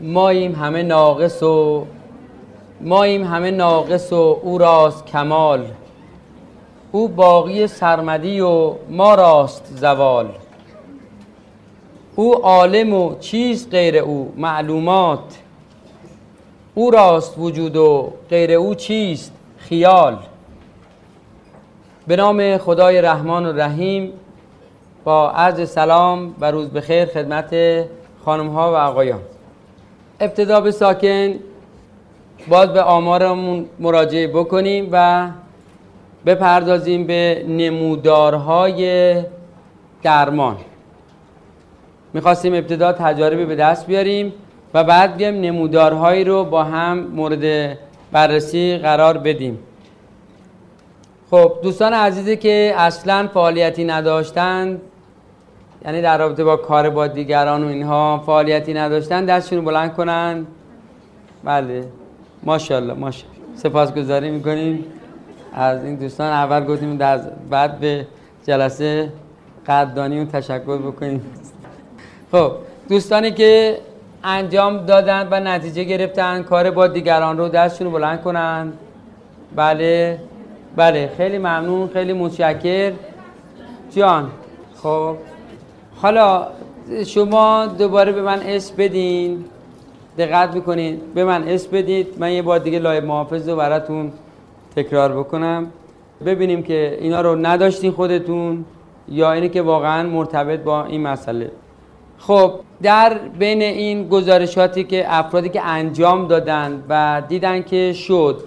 ماییم همه ناقص و ماییم همه ناقص و او راست کمال. او باقی سرمدی و ما راست زوال. او عالم و چیز غیر او؟ معلومات. او راست وجود و غیر او چیست؟ خیال. به نام خدای رحمان و رحیم با عرض سلام و روز بخیر خدمت خانم ها و آقایان. ابتدا به ساکن باز به آمارمون مراجعه بکنیم و بپردازیم به نمودارهای درمان. می‌خواستیم ابتدا تجاربی به دست بیاریم و بعد بیایم نمودارهایی رو با هم مورد بررسی قرار بدیم. خب دوستان عزیزی که اصلا فعالیتی نداشتند یعنی در رابطه با کار با دیگران و اینها فعالیتی نداشتن دستشون بلند کنن. بله. ماشاءالله ماشاءالله. سپاسگزاری می‌کنیم. از این دوستان اول گفتیم بعد به جلسه قدردانی و تشکر بکنیم. خب دوستانی که انجام دادن و نتیجه گرفتن کار با دیگران رو دستشون بلند کنن. بله بله. خیلی ممنون خیلی متشکر. جان خب. حالا شما دوباره به من اسم بدین. دقت می‌کنین. به من اسم بدید. من یه بار دیگه لایب محافظ رو براتون تکرار بکنم. ببینیم که اینا رو نداشتین خودتون یا اینه که واقعا مرتبط با این مسئله. خب در بین این گزارشاتی که افرادی که انجام دادن و دیدن که شد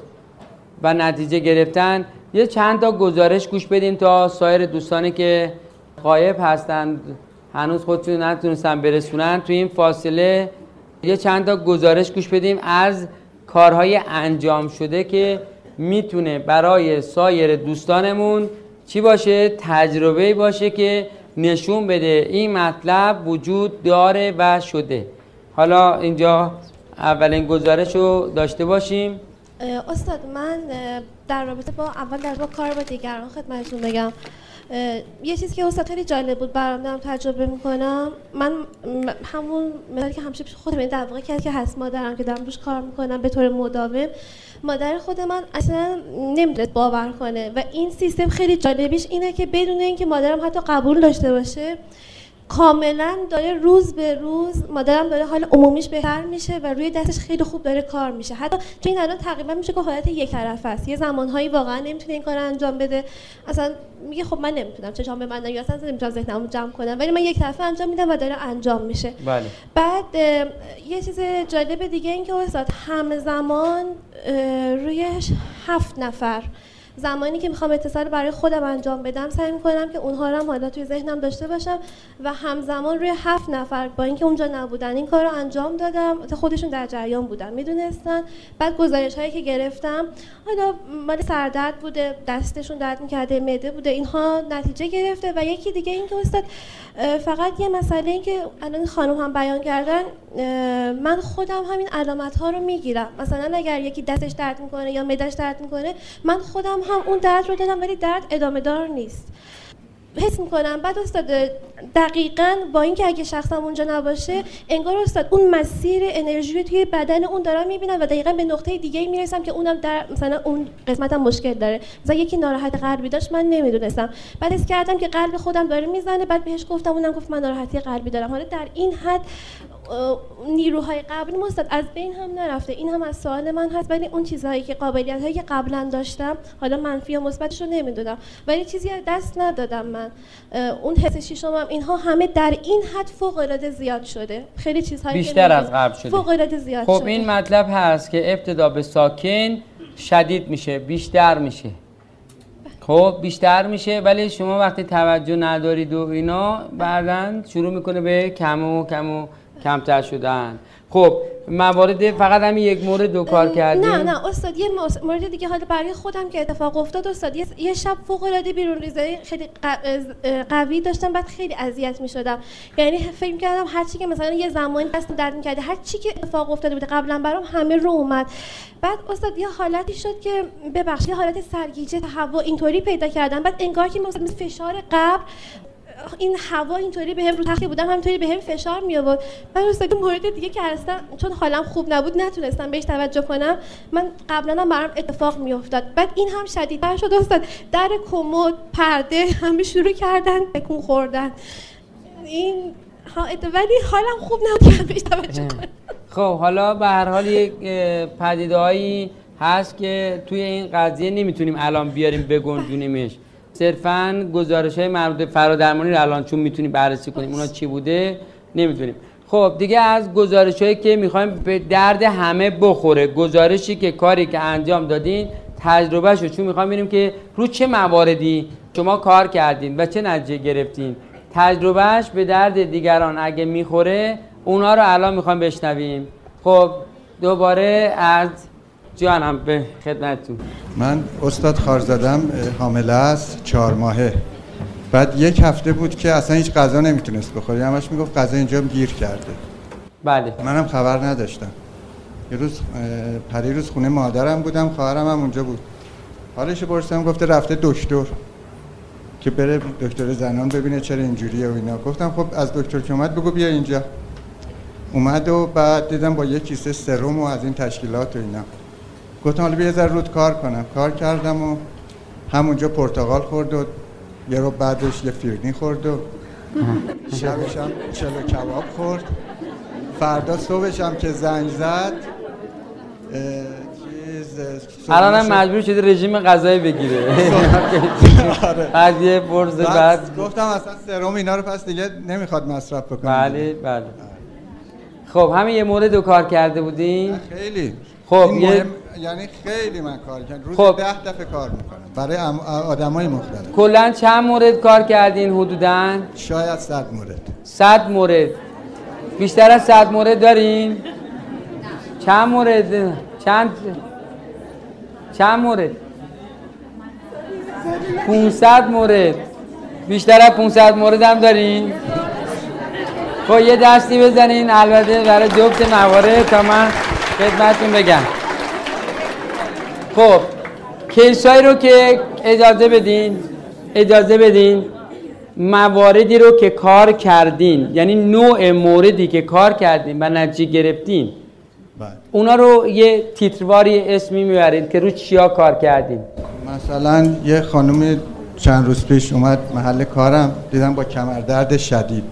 و نتیجه گرفتن یه چند تا گزارش گوش بدیم تا سایر دوستانی که قایب هستند هنوز خودشون نتونستن برسونن. تو این فاصله یه چند تا گزارش گوش بدیم از کارهای انجام شده که می‌تونه برای سایر دوستانمون چی باشه؟ تجربه باشه که نشون بده. این مطلب وجود داره و شده. حالا اینجا اولین گزارش رو داشته باشیم. استاد من در رابطه با اول در با کار با دیگران خدمتتون بگم. یه چیزی که استاد خیلی جالب بود برام دارم تجربه می‌کنم. من همون مثالی که همیشه پیش خودم یعنی در واقع کسی که هست مادرم که دارم روش کار می‌کنم به طور مداوم مادر خود من اصلا نمی‌دونست باور کنه. و این سیستم خیلی جالبیش اینه که بدون اینکه مادرم حتی قبول داشته باشه کاملا داره روز به روز مادرم داره حال عمومیش بهتر میشه و روی دستش خیلی خوب داره کار میشه. حتی تو این الان تقریبا میشه که حالت یک طرف است. یه زمانهایی واقعا نمی‌تونه این کار انجام بده. اصلا میگه خب من نمی‌تونم چشام به من یا اصلا نمی‌تونم ذهنمو جمع کنم. ولی من یک طرفه انجام میدم و داره انجام میشه. بله. بعد یه چیز جالب دیگه این که استاد همزمان روی هفت نفر. زمانی که می‌خوام اتصال برای خودم انجام بدم سعی می‌کنم که اونها رو هم حالا توی ذهنم داشته باشم و همزمان روی هفت نفر با اینکه اونجا نبودن این کار رو انجام دادم. خودشون در جریان بودن می‌دونستن. بعد گزارش هایی که گرفتم حالا مال سردرد بوده دستشون درد می‌کرده معده بوده اینها نتیجه گرفته و یکی دیگه این که استاد فقط یه مسئله این که الان خانم هم بیان کردن من خودم همین علامت ها رو می‌گیرم. مثلا اگر یکی دستش درد می‌کنه یا معدش درد می‌کنه من خودم هم اون درد رو دادم ولی درد ادامه دار نیست. حس می‌کنم. بعد استاد دقیقا با اینکه اگه شخصم اونجا نباشه انگار استاد اون مسیر انرژی توی بدن اون دارم می‌بینم و دقیقا به نقطه دیگه می‌رسم که اونم در مثلا اون قسمتم مشکل داره. مثلا یکی ناراحت قلبی داشت من نمی‌دونستم. بعد اس کردم که قلب خودم داره می‌زنه بعد بهش گفتم اونم گفت من ناراحتی قلبی دارم. حالا در این حد نیروهای قبلی مستد. از بین هم نرفته. این هم از سوال من هست. ولی اون چیزهایی که قابلیت هایی که قبلا داشتم حالا منفی و مثبتش رو نمی‌دونم. ولی چیزی از دست ندادم من. اون حس شیشم هم اینها همه در این حد فوق العاده زیاد شده. خیلی چیزهایی بیشتر از قبل شده. فوق العاده زیاد خب شده. این مطلب هست که ابتدا به ساکن شدید میشه بیشتر میشه. خب بیشتر میشه ولی شما وقتی توجه ندارید و اینا بعدا شروع می‌کنه به کم و کم و کمتر شدن. خب موارد فقط همین یک مورد دو کار کردیم؟ نه نه استاد یه مورد دیگه حالا برای خودم که اتفاق افتاد استاد یه شب فوق العاده بیرون ریزه خیلی قوی داشتم بعد خیلی اذیت می‌شدم. یعنی فکر کردم هر چی که مثلا یه زمانی دست درد می‌کرد هر چی که اتفاق افتاده بوده قبلا برام همه رو اومد. بعد استاد یه حالتی شد که ببخشید حالت سرگیجه هوا اینطوری پیدا کردم. بعد انگار که مثلا فشار قبل این هوا اینطوری بهم رو تختی بودم همینطوری بهم فشار می آورد بعد استاد مورد دیگه که اصلا چون حالم خوب نبود نتونستم بهش توجه کنم. من قبلا هم برام اتفاق می افتاد بعد این هم شدیدتر شد. استاد در کمد پرده همه شروع کردن تکون خوردن. این ها ولی حالم خوب نبود. که بهش توجه کنم. خب حالا به هر حال یک اه، پدیده‌هایی هست که توی این قضیه نمی‌تونیم الان بیاریم بگنجونیمش. صرفا گزارش های مربوط به فرادرمانی رو الان چون می‌تونیم بررسی کنیم اونا چی بوده نمی‌تونیم. خب دیگه از گزارش هایی که می‌خوایم به درد همه بخوره. گزارشی که کاری که انجام دادین تجربه شد چون می‌خوایم ببینیم که رو چه مواردی شما کار کردین و چه نتیجه گرفتین. تجربهش به درد دیگران اگه می‌خوره اونا رو الان می‌خوایم بشنویم. خب دوباره از جانم به خدمتتون. من استاد خارزادم حامله است چهار ماهه. بعد یک هفته بود که اصلا هیچ غذا نمی‌تونست بخوره. همش می‌گفت غذا اینجا گیر کرده. بله. منم خبر نداشتم. یه روز اه، پریروز خونه مادرم بودم خواهرم هم اونجا بود. حالش پرسیدم گفته رفته دکتر. که بره دکتر زنان ببینه چرا اینجوریه و اینا. گفتم خب از دکتر که اومد بگو بیا اینجا. اومد و بعد دیدم با یه کیسه سرم و از این تشکیلات و اینا. گفتم حالا یه ذره رود کار کنم. کار کردم و همونجا پرتقال خورد و یه رو بعدش یه فیرنی خورد و شبش هم چلو کباب خورد. فردا صبحش هم که زنگ زد الان هم مجبور شده رژیم غذایی بگیره. آره. بعد یه برز بعد گفتم اصلا سرم اینا رو پس دیگه نمی‌خواد مصرف بکنه بله بله. خب همه یه مورد رو کار کرده بودین؟ خیلی. خب، یه- یعنی خیلی من کار کردم. روز خب. ده دفعه کار می‌کنم. برای آدم های مختلف. کلا چند مورد کار کردین حدودا؟ شاید صد مورد. صد مورد. بیشتر از صد مورد دارین؟ چند مورد؟ چند؟ چند مورد؟ 500 مورد. بیشتر از 500 مورد هم دارین؟ خب یه دستی بزنین. البته برای جفت موارد تا من خدمتتون بگم. خب کیسایی رو که اجازه بدین اجازه بدین مواردی رو که کار کردین یعنی نوع موردی که کار کردین و نتیجه گرفتین. بله. اونا رو یه تیترواری اسمی می‌برید که رو چیا کار کردین. مثلا یه خانم چند روز پیش اومد محل کارم دیدم با کمردرد شدید.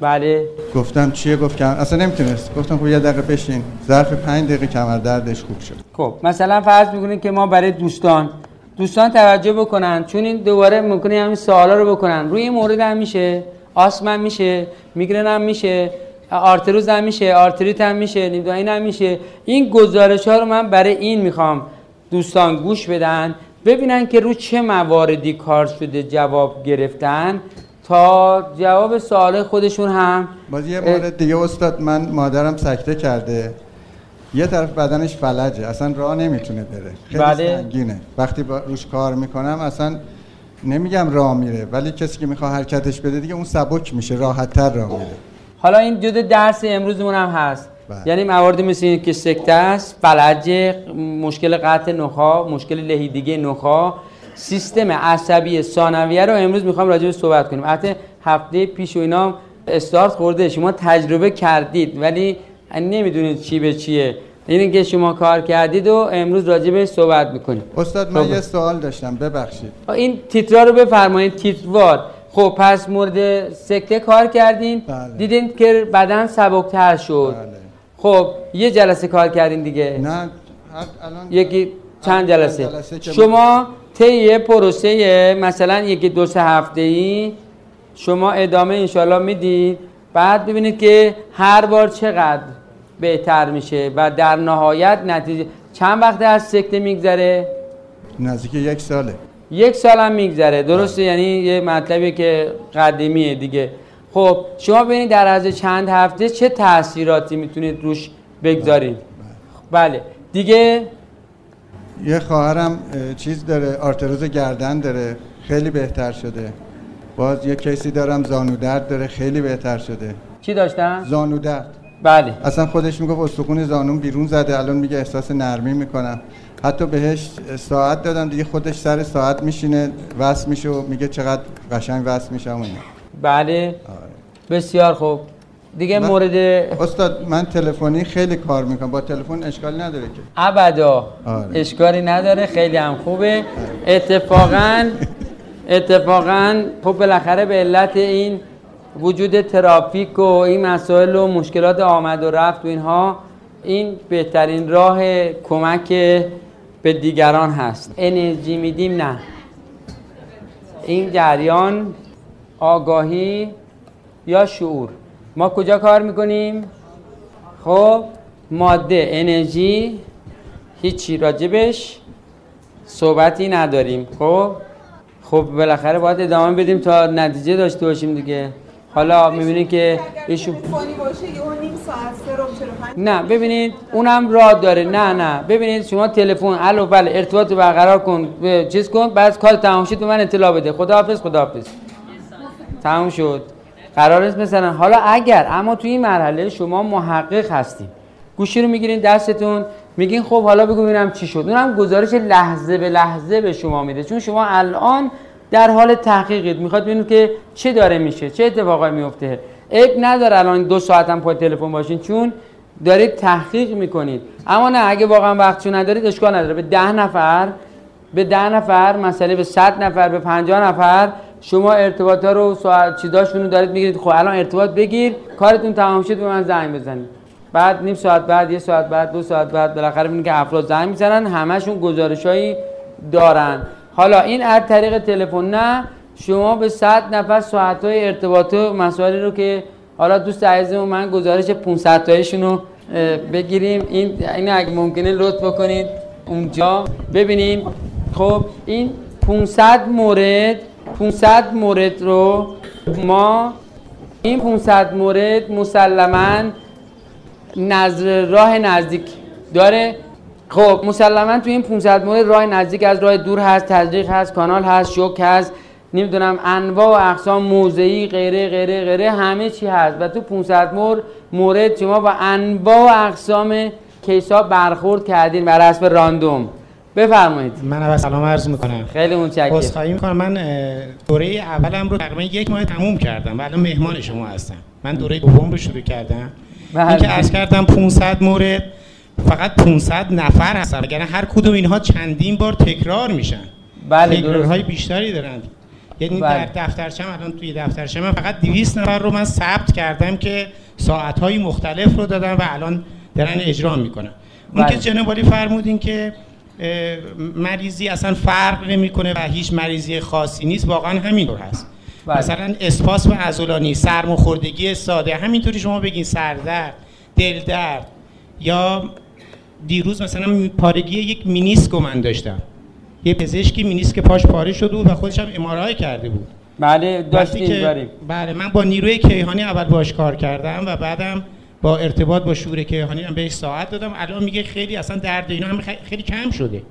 بله. گفتم چیه؟ گفت کمر اصلا نمی‌تونست. گفتم خب یه دقیقه بشین. ظرف پنج دقیقه کمردردش خوب شد. خب مثلا فرض می‌کنید که ما برای دوستان دوستان توجه بکنن چون این دوباره ممکنه همین سوالا رو بکنن. روی این مورد هم میشه. آسم هم میشه. میگرن هم میشه. آرتروز هم میشه. آرتریت هم میشه. نمی‌دونم هم میشه. این گزارش ها رو من برای این می‌خوام دوستان گوش بدن ببینن که رو چه مواردی کار شده جواب گرفتن. تا جواب سوال خودشون هم. باز یه مورد دیگه استاد من مادرم سکته کرده. یه طرف بدنش فلجه. اصلا راه نمی‌تونه بره. خیلی بله. سنگینه. وقتی با روش کار می‌کنم اصلا نمیگم راه میره. ولی کسی که می‌خواد حرکتش بده دیگه اون سبک میشه. راحتتر راه میره. حالا این جزء درس امروزمون هم هست. بله. یعنی مواردی مثل این که سکته است فلج مشکل قطع نخا مشکل لهیدگی نخا سیستم عصبی ثانویه رو امروز می‌خوام راجع به صحبت کنیم. حتی هفته پیش و اینا استارت خورده شما تجربه کردید ولی نمی‌دونید چی به چیه. این که شما کار کردید و امروز راجع به صحبت می‌کنیم. استاد من خب. یه سوال داشتم ببخشید. این تیترا رو بفرمایید تیتروار. خب پس مورد سکته کار کردین. بله. دیدین که بدن سبکتر شد. بله. خب یه جلسه کار کردین دیگه. نه الان یکی چند جلسه, جلسه شما طی پروسه مثلا یکی دو سه هفته ای شما ادامه انشالله می‌دید بعد ببینید که هر بار چقدر بهتر میشه و در نهایت نتیجه چند وقت از سکته میگذره؟ نزدیک یک ساله. یک سال هم میگذره. درسته؟ یعنی یه مطلبی که قدیمیه دیگه. خب شما ببینید در از چند هفته چه تاثیراتی می‌تونید روش بگذارید؟ بله. دیگه یه خواهرم اه، چیز داره آرتروز گردن داره خیلی بهتر شده. باز یه کیسی دارم زانو درد داره خیلی بهتر شده. چی داشتن؟ زانو درد بله. اصلا خودش می‌گفت استخون زانوم بیرون زده الان میگه احساس نرمی می‌کنم. حتی بهش ساعت دادم دیگه خودش سر ساعت میشینه وصل میشه و میگه چقدر قشنگ وصل میشم بله. آره. بسیار خوب. دیگه من- مورد استاد من تلفنی خیلی کار می‌کنم. با تلفن اشکال نداره که. ابدا. آره. اشکالی نداره خیلی هم خوبه. اتفاقا اتفاقا خب بالاخره به علت این وجود ترافیک و این مسائل و مشکلات آمد و رفت و اینها این بهترین راه کمک به دیگران هست. انرژی میدیم نه. این جریان آگاهی یا شعور؟ ما کجا کار می‌کنیم؟ خب ماده انرژی هیچی راجبش صحبتی نداریم. خب؟ خب بالاخره باید ادامه بدیم تا نتیجه داشته باشیم دیگه. حالا می‌بینید که ایشون تلفنی باشه یه نیم ساعت سه رو 45 نه ببینید اونم راه داره. نه نه. ببینید شما تلفن الو بله ارتباط رو برقرار کن. چیز کن بعد کار تمام شد به من اطلاع بده. خداحافظ خداحافظ. تمام شد. قرار نیست مثلا. حالا اگر اما توی این مرحله شما محقق هستین. گوشی رو می‌گیرین دستتون میگین خب حالا بگو ببینم چی شد. اونم گزارش لحظه به لحظه به شما میده. چون شما الان در حال تحقیقید. می‌خواد ببینید که چه داره میشه چه اتفاقایی میفته عیب نداره الان دو ساعت هم پای تلفن باشین چون دارید تحقیق می‌کنید. اما نه اگه واقعا وقتشو ندارید اشکال نداره. به ده نفر به ده نفر مسئله به 100 نفر به 50 نفر شما ارتباط ها رو ساعت چیزاشون رو دارید می‌گیرید. خب الان ارتباط بگیر کارتون تمام شد به من زنگ بزنید. بعد نیم ساعت بعد یه ساعت بعد دو ساعت بعد بالاخره می‌بینید که افراد زنگ می‌زنن همشون گزارشایی دارن. حالا این از طریق تلفن نه شما به 100 نفر ساعت های ارتباط و مسائلی رو که حالا دوست عزیزمون من گزارش 500 تایشون رو بگیریم. این این اگه ممکنه لطف بکنید اونجا. ببینیم. خب این 500 مورد 500 مورد رو ما این 500 مورد مسلما نظر راه نزدیک داره. خب مسلما تو این 500 مورد راه نزدیک از راه دور هست تزریق هست کانال هست شوک هست نمی‌دونم انواع و اقسام موضعی غیره غیره غیره همه چی هست. و تو 500 مورد مورد شما با انواع و اقسام کیسا برخورد کردین بر حسب راندوم بفرمایید. من اول سلام عرض می‌کنم. خیلی متشکرم. عذرخواهی می‌کنم. من دوره اولم رو تقریبا یک ماه تموم کردم و الان مهمان شما هستم. من دوره دوم رو شروع کردم. بله. این که عرض کردم 500 مورد فقط 500 نفر هستن. وگرنه هر کدوم اینها چندین بار تکرار میشن. بله تکرارهای بیشتری دارن. یعنی بله. در دفترچم الان توی دفترچم من فقط 200 نفر رو من ثبت کردم که ساعتهای مختلف رو دادن و الان دارن اجرا می‌کنن. اون بله. که جناب فرمودین که مریضی اصلا فرق نمی‌کنه و هیچ مریضی خاصی نیست واقعا همینطور هست. بله. مثلا اسپاسم عضلانی سرماخوردگی ساده همینطوری شما بگین سردرد دلدرد یا دیروز مثلا پارگی یک مینیسک رو من داشتم. یه پزشکی مینیسک پاش پاره شده بود و خودش هم امارای کرده بود. بله داریم بله من با نیروی کیهانی اول باش کار کردم و بعدم با ارتباط با شور کیهانی هم بهش ساعت دادم. الان میگه خیلی اصلا درد اینا هم خیلی کم شده.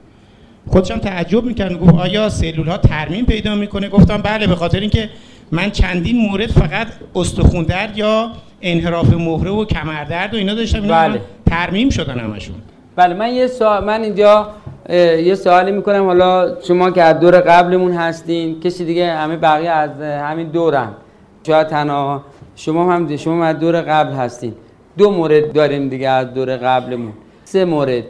خودش هم تعجب می‌کرد. گفت آیا سلول ها ترمیم پیدا می‌کنه؟ گفتم بله به خاطر اینکه من چندین مورد فقط استخون درد یا انحراف مهره و کمردرد و اینا داشتم. اینا بله. ترمیم شدن همشون. بله من یه سوال من اینجا یه سوالی می‌کنم. حالا شما که از دور قبلمون هستین کسی دیگه همه بقیه از همین دورن. شاید تنها شما هم شما هم از دور قبل هستین. دو مورد داریم دیگه از دور قبلمون. سه مورد.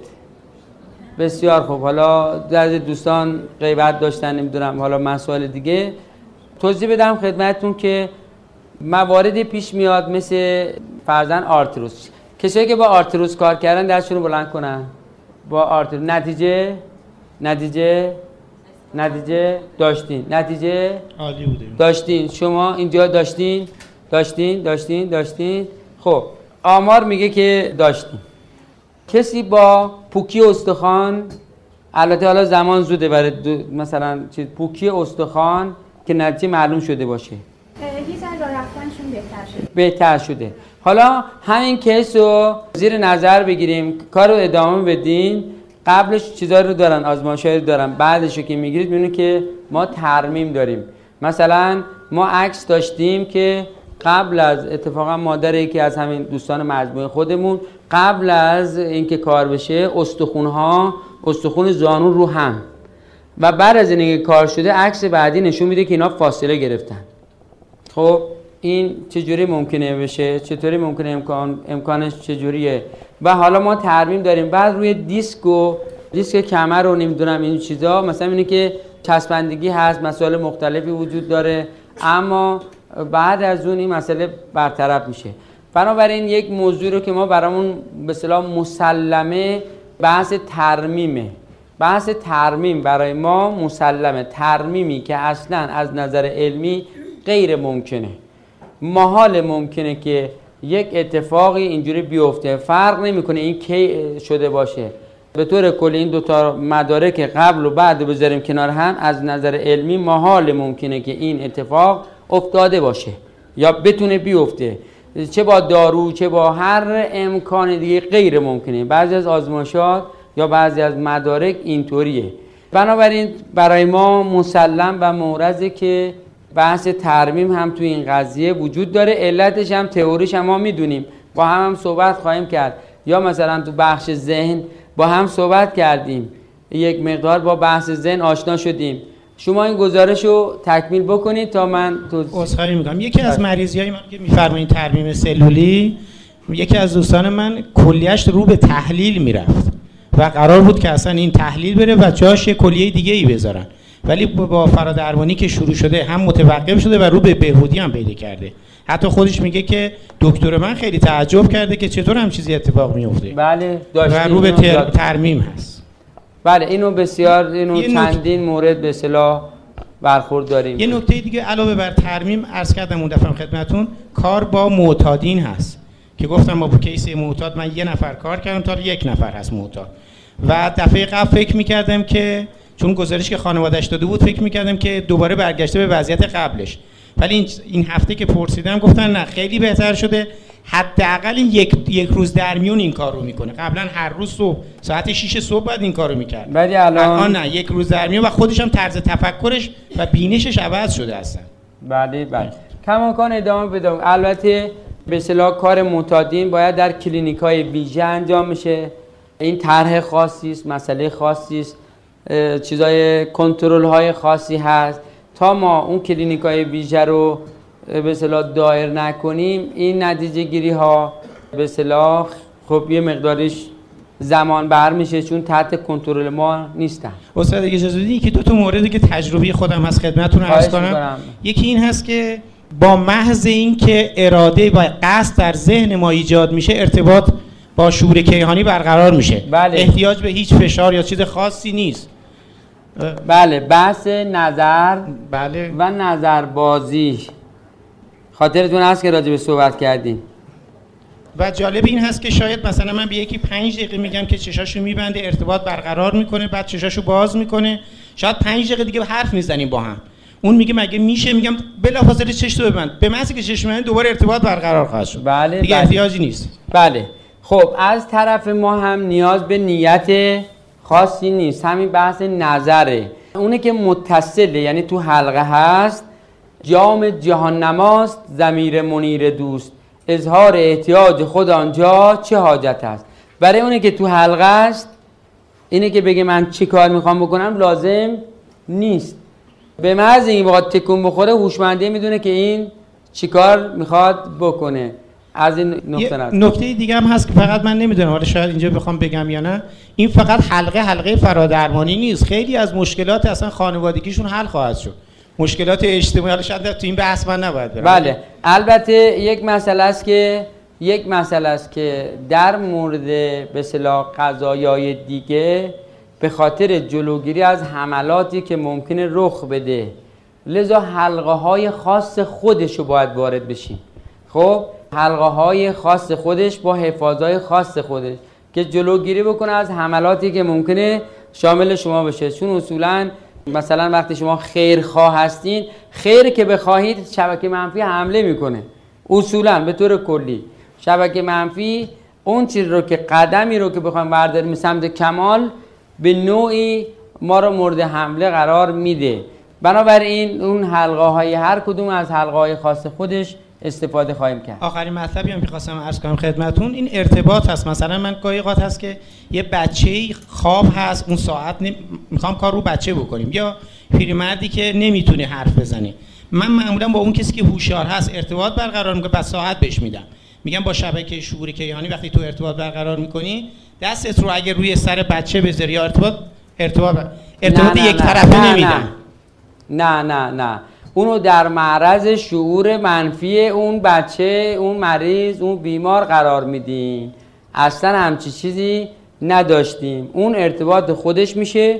بسیار خوب. حالا در دوستان غیبت داشتن نمی‌دونم. حالا مسائل دیگه. توضیح بدم خدمتتون که مواردی پیش میاد مثل فرضا آرتروز. کسایی که با آرتروز کار کردن دستشون رو بلند کنن. با آرتروز. نتیجه؟ نتیجه؟ نتیجه داشتین. نتیجه عالی بوده داشتین. شما اینجا داشتین؟ داشتین؟ داشتین؟ داشتین؟ خب. آمار میگه که داشتین کسی با پوکی استخوان البته حالا زمان زوده برای دو- مثلا چیز پوکی استخوان که نتیجه معلوم شده باشه. رفتنشون بهتر شده. بهتر شده. حالا همین کیس رو زیر نظر بگیریم کار رو ادامه بدین. قبلش چیزا رو دارن آزمایشایی رو دارن. بعدش رو که می‌گیرید می‌بینید که ما ترمیم داریم. مثلا ما عکس داشتیم که قبل از اتفاقا مادر یکی از همین دوستان مجموعه خودمون قبل از اینکه کار بشه استخون ها استخون زانو رو هم. و بعد از اینکه کار شده عکس بعدی نشون میده که اینا فاصله گرفتن. خب این چجوری ممکنه بشه؟ چطوری ممکنه امکان امکانش چجوریه؟ و حالا ما ترمیم داریم. بعد روی دیسک و دیسک کمر رو نمی‌دونم این چیزا مثلا اینه که چسبندگی هست مسائل مختلفی وجود داره. اما بعد از اون این مسئله برطرف میشه. بنابراین یک موضوع رو که ما برامون به اصطلاح مسلمه بحث ترمیمه. بحث ترمیم برای ما مسلمه. ترمیمی که اصلا از نظر علمی غیر ممکنه. محال ممکنه که یک اتفاقی اینجوری بیفته. فرق نمی‌کنه این کی شده باشه. به طور کلی این دوتا مدارک قبل و بعد بذاریم کنار هم از نظر علمی محال ممکنه که این اتفاق افتاده باشه. یا بتونه بیفته. چه با دارو چه با هر امکان دیگه غیر ممکنه. بعضی از آزمایشات یا بعضی از مدارک اینطوریه. بنابراین برای ما مسلم و مورزه که بحث ترمیم هم تو این قضیه وجود داره. علتش هم تئوریش هم ما می‌دونیم. با هم هم صحبت خواهیم کرد. یا مثلا تو بخش ذهن با هم صحبت کردیم. یک مقدار با بحث ذهن آشنا شدیم. شما این گزارش رو تکمیل بکنید تا من تو عذرخواهی می‌کنم. یکی از مریضی های من که میفرمایید ترمیم سلولی یکی از دوستان من کلیش رو به تحلیل می‌رفت و قرار بود که اصلا این تحلیل بره و جاش یه کلیه دیگه ای بذارن. ولی با فرادرمانی که شروع شده هم متوقف شده و رو به بهبودی هم پیدا کرده. حتی خودش میگه که دکتر من خیلی تعجب کرده که چطور هم چیزی اتفاق میفته بله و رو به ترمیم هست. بله اینو بسیار اینو چندین مورد به اصطلاح برخورد داریم. یه نکته دیگه علاوه بر ترمیم عرض کردم اون دفعه خدمتون کار با معتادین هست. که گفتم ما با کیس معتاد من یه نفر کار کردم تا یک نفر هست معتاد. و دفعه قبل فکر می‌کردم که چون گزارش که خانوادش داده بود فکر می‌کردم که دوباره برگشته به وضعیت قبلش. ولی این, این هفته که پرسیدم گفتن نه خیلی بهتر شده. حداقل این یک, یک روز در میون این کار رو می‌کنه. قبلا هر روز صبح ساعت 6 صبح باید این کار رو می‌کرد. ولی الان- الان نه یک روز در میون و خودش هم طرز تفکرش و بینشش عوض شده هستن بله بله. کماکان ادامه بدم البته به اصطلاح کار معتادین باید در کلینیک های ویژه انجام میشه این طرح خاصی است مسئله خاصی است. چیزای کنترل های خاصی هست. تا ما اون کلینیک های ویژه رو به اصطلاح دایر نکنیم. این نتیجه گیری ها به اصطلاح خب یه مقدارش زمان بر میشه چون تحت کنترل ما نیستن. استاد اگه اجازه بدین که دو تا موردی که تجربی خودم هست خدمتتون عرض کنم. می‌کنم. یکی این هست که با محض اینکه اراده و قصد در ذهن ما ایجاد میشه ارتباط با شعور کیهانی برقرار میشه. بله. احتیاج به هیچ فشار یا چیز خاصی نیست. بله بحث نظر بله. و نظربازی. خاطرتون هست که راجع به صحبت کردیم؟ و جالب این هست که شاید مثلا من به یکی پنج دقیقه میگم که چشاشو میبنده ارتباط برقرار می‌کنه بعد چشاشو باز می‌کنه. شاید پنج دقیقه دیگه حرف می‌زنیم با هم. اون میگه مگه میشه؟ میگم بلافاصله چش تو ببند. به محضی که چشم من دوباره ارتباط برقرار خواهد شد. بله، دیگه بله. احتیاجی نیست. بله. خب از طرف ما هم نیاز به نیت خاصی نیست. همین بحث نظره. اونه که متصله یعنی تو حلقه هست جام جهان نماست زمیر منیر دوست. اظهار احتیاج خود آنجا چه حاجت است؟ برای اونه که تو حلقه است اینه که بگه من چی کار می‌خوام بکنم؟ لازم نیست. به محض این بخواد تکون بخوره هوشمندی می‌دونه که این چیکار می‌خواد بکنه. از این نقطه نظر. نکته دیگه هم هست که فقط من نمی‌دونم حالا شاید اینجا بخوام بگم یا نه. این فقط حلقه حلقه فرادرمانی نیست. خیلی از مشکلات اصلا خانوادگیشون حل خواهد شد. مشکلات اجتماعی شاید تو این بحث من نباید برم. بله. البته یک مسئله است که یک مسئله است که در مورد به اصطلاح قضایای دیگه به خاطر جلوگیری از حملاتی که ممکنه رخ بده لذا حلقه های خاص خودش رو باید وارد بشیم. خب حلقه های خاص خودش با حفاظای خاص خودش که جلوگیری بکنه از حملاتی که ممکنه شامل شما بشه. چون اصولا مثلا وقتی شما خیرخواه هستین خیر که بخواهید شبکه منفی حمله می‌کنه. اصولا به طور کلی. شبکه منفی اون چیز رو که قدمی رو که بخوایم برداریم سمت کمال به نوعی ما رو مورد حمله قرار میده. بنابراین اون حلقه های هر کدوم از حلقه های خاص خودش استفاده خواهیم کرد. آخرین مطلبی هم می‌خواستم عرض کنم خدمتون این ارتباط هست. مثلا من گاهی اوقات هست که یه بچه خواب هست اون ساعت نمی... می‌خوام کار رو بچه بکنیم. یا پیرمردی که نمی‌تونه حرف بزنه. من معمولا با اون کسی که هوشیار هست ارتباط برقرار می‌کنم بعد ساعت بهش میدم. میگم با شبکه شعور کیهانی وقتی تو ارتباط برقرار می‌کنی دستت رو اگر روی سر بچه بذاری یا ارتباط ارتباط ارتباط یک طرفه نمیدم نه نه نه. اونو در معرض شعور منفی اون بچه اون مریض اون بیمار قرار میدیم. اصلا همچی چیزی نداشتیم. اون ارتباط خودش میشه.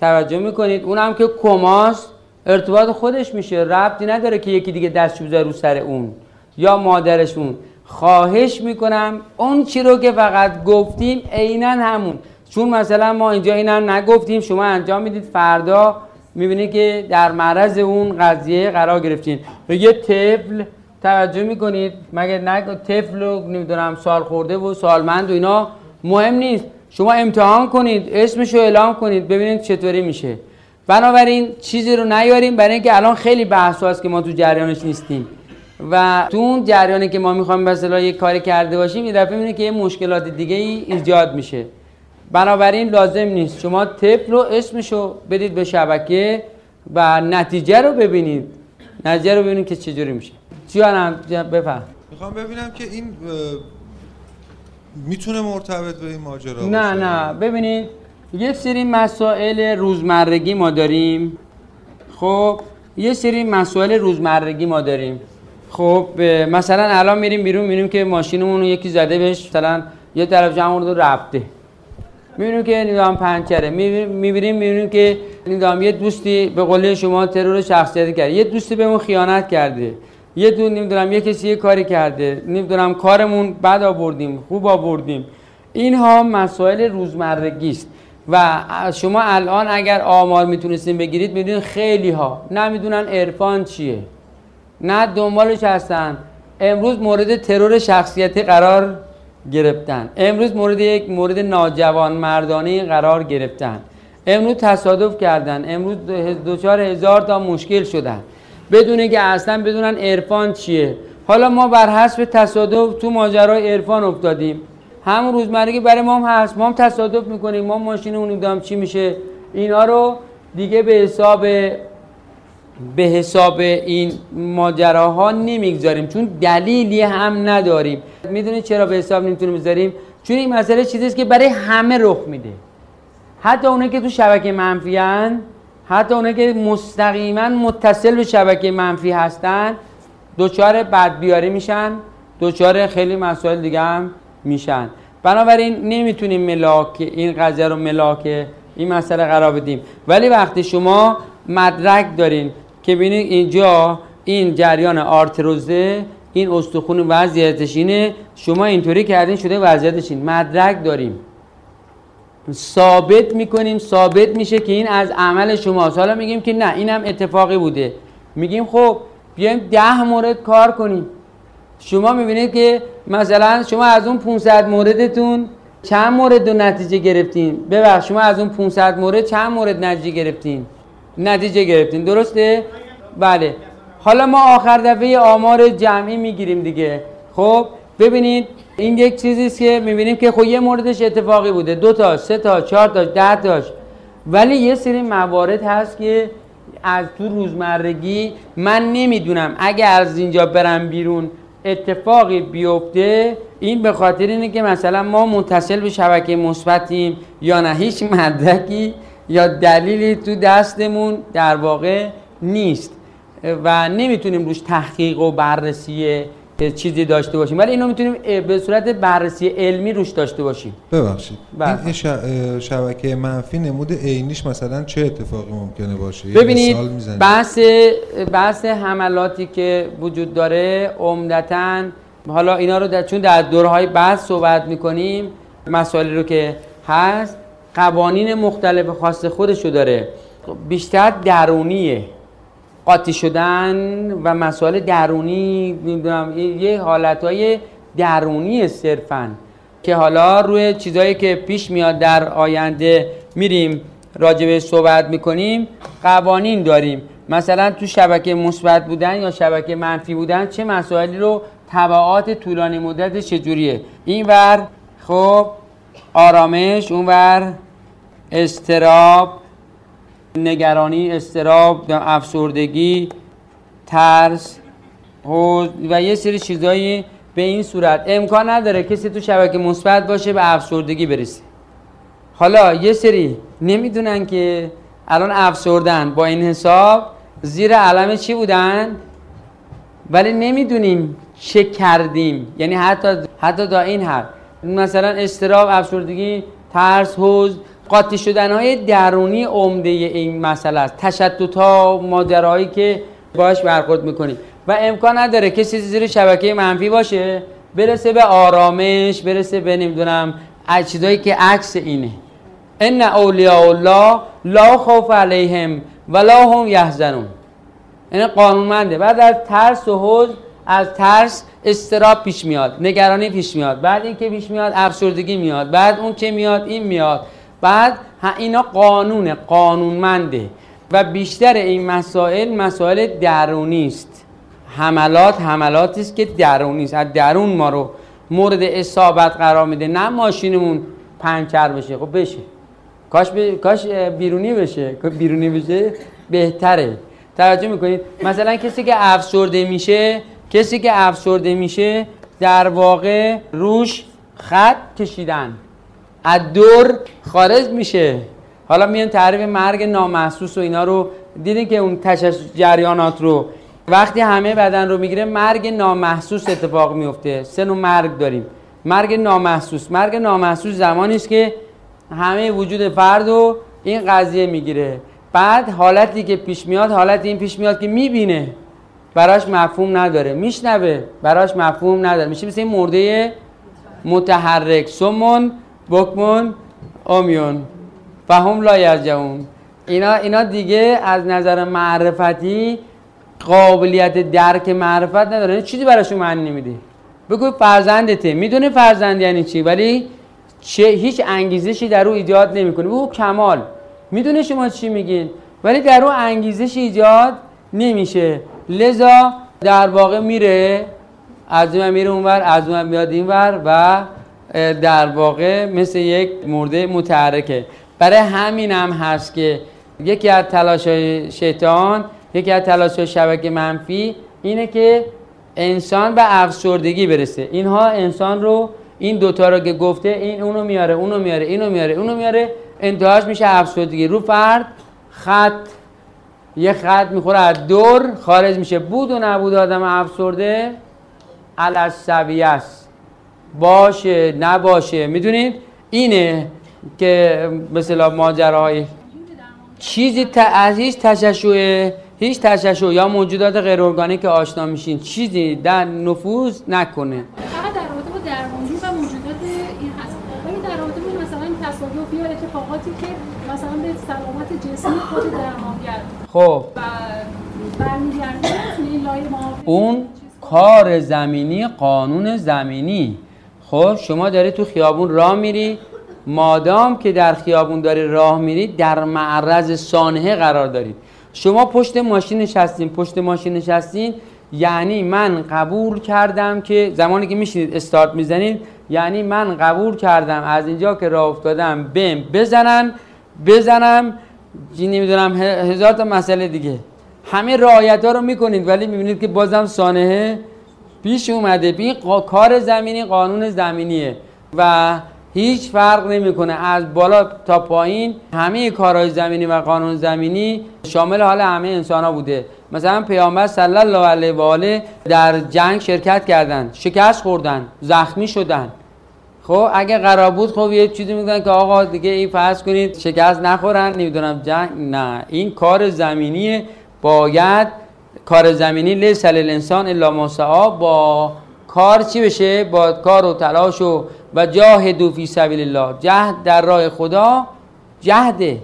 توجه می‌کنید؟ اونم که کماست ارتباط خودش میشه. ربطی نداره که یکی دیگه دست بذاره رو سر اون یا مادرشون. خواهش می‌کنم اون چی رو که فقط گفتیم عینا همون. چون مثلا ما اینجا اینم نگفتیم شما انجام می‌دید فردا می‌بینید که در معرض اون قضیه قرار گرفتین. یه طفل توجه می‌کنید. مگه نگ طفل رو نمی‌دونم سال خورده و سالمند و اینا مهم نیست. شما امتحان کنید اسمش رو اعلام کنید ببینید چطوری میشه. بنابراین چیزی رو نیاریم برای اینکه الان خیلی بحث هست که ما تو جریانش نیستیم. و تو اون جریانی که ما می‌خوایم به یه کاری کرده باشیم یه دفعه که یه مشکلات دیگه ای ایجاد میشه. بنابراین لازم نیست. شما تپ رو اسمشو بدید به شبکه و نتیجه رو ببینید. نتیجه رو ببینید که چجوری میشه. جانم بفهم. می‌خوام ببینم که این می‌تونه مرتبط به این ماجرا نه نه. ببینید یه سری مسائل روزمرگی ما داریم. خب یه سری مسائل روزمرگی ما داریم. خب مثلا الان میریم بیرون میریم که ماشینمون یکی زده بهش مثلا یه طرف جمع رو رفته. می‌بینیم که نظام پنچره می‌بینیم می‌بینیم که نظام یه دوستی به قول شما ترور شخصیتی کرده. یه دوستی بهمون خیانت کرده. یه دون نمی‌دونم یه کسی یه کاری کرده. نمی‌دونم کارمون بد آوردیم خوب آوردیم. اینها مسائل روزمرگی است و شما الان اگر آمار می‌تونستین بگیرید می‌دونید خیلی ها نمی‌دونن عرفان چیه. نه دنبالش هستن. امروز مورد ترور شخصیتی قرار گرفتن. امروز مورد یک مورد ناجوان مردانه قرار گرفتن. امروز تصادف کردن. امروز دوچار هزار تا مشکل شدن. بدونه که اصلا بدونن عرفان چیه. حالا ما بر حسب تصادف تو ماجرای عرفان افتادیم. همون روزمرگی برای ما هم هست. ما هم تصادف می‌کنیم. ما ماشین اون چی میشه؟ اینا رو دیگه به حساب به حساب این ماجراها نمی‌گذاریم چون دلیلی هم نداریم. می‌دونید چرا به حساب نمی‌تونیم بذاریم؟ چون این مسئله چیزیست که برای همه رخ میده. حتی اونایی که تو شبکه منفی هن حتی اونایی که مستقیما متصل به شبکه منفی هستن دوچار بدبیاری میشن دوچار خیلی مسائل دیگه هم میشن. بنابراین نمی‌تونیم ملاک این قضیه رو ملاک این مسئله قرار بدیم. ولی وقتی شما مدرک دارین که ببینید اینجا این جریان آرتروزه این استخون وضعیتش اینه. شما اینطوری کردین شده وضعیتش این. مدرک داریم. ثابت می‌کنیم ثابت میشه که این از عمل شماست. حالا میگیم که نه اینم اتفاقی بوده. میگیم خب بیایم ده مورد کار کنیم. شما می‌بینید که مثلا شما از اون 500 موردتون چند مورد نتیجه گرفتین؟ ببخش شما از اون 500 مورد چند مورد نتیجه گرفتین؟ نتیجه گرفتین. درسته؟ بله. حالا ما آخر دفعه آمار جمعی می‌گیریم دیگه. خب ببینید این یک چیزی است که می‌بینیم که خب یه موردش اتفاقی بوده. دو تا سه تا چهار تا ده تاش. ولی یه سری موارد هست که از تو روزمرگی من نمی‌دونم. اگه از اینجا برم بیرون اتفاقی بیفته این به خاطر اینه که مثلا ما متصل به شبکه مثبتیم یا نه. هیچ مدرکی یا دلیلی تو دستمون در واقع نیست و نمی‌تونیم روش تحقیق و بررسی چیزی داشته باشیم. ولی اینو می‌تونیم به صورت بررسی علمی روش داشته باشیم. ببخشید. بله. این شبکه منفی نمود عینیش مثلا چه اتفاقی ممکنه باشه؟ ببینید بحث بحث حملاتی که وجود داره عمدتا حالا اینا رو در چون در دورهای بعد صحبت می‌کنیم مسائلی رو که هست قوانین مختلف خاص خودشو داره. بیشتر درونیه. قاطی شدن و مسائل درونی یه حالتهای درونی صرفا که حالا روی چیزهایی که پیش میاد در آینده میریم راجبه صحبت می‌کنیم قوانین داریم. مثلا تو شبکه مثبت بودن یا شبکه منفی بودن چه مسائلی رو تبعات طولانی مدت چجوریه؟ این ور خب آرامش اونور استراب نگرانی استراب افسردگی ترس و یه سری چیزایی به این صورت. امکان نداره کسی تو شبکه مثبت باشه به افسردگی برسه. حالا یه سری نمی‌دونن که الان افسردن. با این حساب زیر علم چی بودن؟ ولی نمی‌دونیم چه کردیم. یعنی حتی حتی تا این حد. مثلا استراب افسردگی ترس حزن قاطی شدن های درونی عمده این مسئله است. تشدد ها ماجراهایی که باش برخورد می‌کنیم و امکان نداره کسی زیر شبکه منفی باشه برسه به آرامش برسه به نمی‌دونم چیزایی که عکس اینه. ان اولیاء الله لا خوف علیهم ولا هم یحزنون. این قانونمنده. بعد از ترس و حزن از ترس استراب پیش میاد نگرانی پیش میاد بعد این که پیش میاد افسردگی میاد بعد اون که میاد این میاد بعد اینا قانون قانونمنده و بیشتر این مسائل مسائل درونی است. حملات حملاتی است که درونی است. از درون ما رو مورد اصابت قرار میده نه ماشینمون پنچر بشه. خب بشه. کاش, ب... کاش بیرونی بشه. بیرونی بشه بهتره. توجه می‌کنید؟ مثلا کسی که افسرده میشه کسی که افسرده میشه در واقع روش خط کشیدن. از دور خارج میشه. حالا میان تعریف مرگ نامحسوس و اینا رو دیدین که اون تشش جریانات رو. وقتی همه بدن رو می‌گیره مرگ نامحسوس اتفاق میفته سه نوع مرگ داریم. مرگ نامحسوس. مرگ نامحسوس زمانی است که همه وجود فرد رو این قضیه می‌گیره. بعد حالتی که پیش میاد حالت این پیش میاد که می‌بینه. براش مفهوم نداره. میشنوه. براش مفهوم نداره. میشه مثل این مرده متحرک. سمون بکمون امیون فهم لا یرجعون. اینا اینا دیگه از نظر معرفتی قابلیت درک معرفت نداره. چیزی براشون معنی نمیده. بگو فرزندته. می‌دونه فرزند یعنی چی ولی چه هیچ انگیزشی در او ایجاد نمی‌کنه. او کمال. می‌دونه شما چی میگین. ولی در او انگیزش ایجاد نمیشه. لذا در واقع میره از اون میره اونور از اون میاد اینور و در واقع مثل یک مرده متحرکه. برای همین هم هست که یکی از تلاش شیطان یکی از تلاش شبکه منفی اینه که انسان به افسردگی برسه. اینها انسان رو این دوتا رو که گفته این اونو میاره اونو میاره اینو میاره اونو میاره انتهاش میشه افسردگی. رو فرد خط یه خط می‌خوره از دور خارج میشه. بود و نبود آدم افسرده؟ الاسویه است باشه نباشه. می‌دونید؟ اینه که مثلا ماجراهای چیزی از هیچ تششوه هیچ تششع یا موجودات غیر ارگانیک آشنا میشین. چیزی در نفوذ نکنه. فقط در رابطه با درمانی و موجودات این هست. ولی در رابطه با مثلا تصادف یا اتفاقاتی که مثلا به سلامت جسمی خود درمانگر خب. اون کار زمینی قانون زمینی. خب شما داری تو خیابون راه میری. مادام که در خیابون داری راه میری در معرض سانحه قرار دارید شما پشت ماشین نشستین. پشت ماشین نشستین یعنی من قبول کردم که زمانی که میشینید استارت می‌زنید یعنی من قبول کردم از اینجا که راه افتادم بم بزنن. بزنم نمی‌دونم هزار تا مسئله دیگه. همه رعایت ها رو می‌کنید ولی می‌بینید که بازم سانحه پیش اومده. بین کار زمینی قانون زمینیه و هیچ فرق نمی‌کنه. از بالا تا پایین همه کارهای زمینی و قانون زمینی شامل حال همه انسان ها بوده. مثلا پیامبر صلی الله علیه و آله در جنگ شرکت کردن شکست خوردن زخمی شدن خب اگه قرار بود خب یه چیزی میگن که آقا دیگه این فرض کنید شکست نخورن نمی‌دونم جنگ نه. این کار زمینی باید کار زمینی لیس الانسان الا ما با کار چی بشه؟ با کار و تلاش و و جاهدو فی سبیل الله جهد در راه خدا جهده.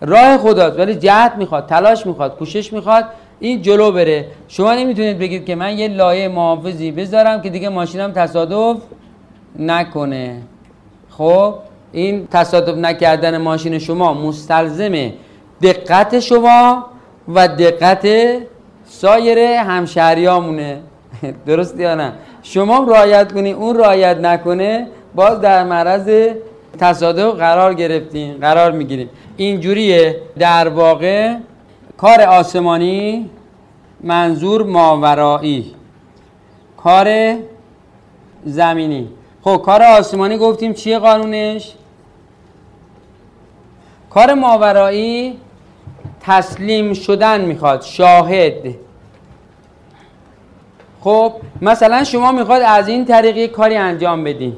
راه خداست ولی جهد می‌خواد تلاش می‌خواد کوشش می‌خواد این جلو بره. شما نمی‌تونید بگید که من یه لایه محافظی بذارم که دیگه ماشینم تصادف نکنه. خب این تصادف نکردن ماشین شما مستلزم دقت شما و دقت سایر همشهریامونه. درست یا نه؟ شما رعایت کنی اون رعایت نکنه باز در معرض تصادف قرار گرفتیم قرار می‌گیریم اینجوریه. در واقع کار آسمانی منظور ماورایی کار زمینی. خب کار آسمانی گفتیم چیه قانونش؟ کار ماورایی تسلیم شدن می‌خواد شاهد. خب مثلا شما می‌خواد از این طریق کاری انجام بدین.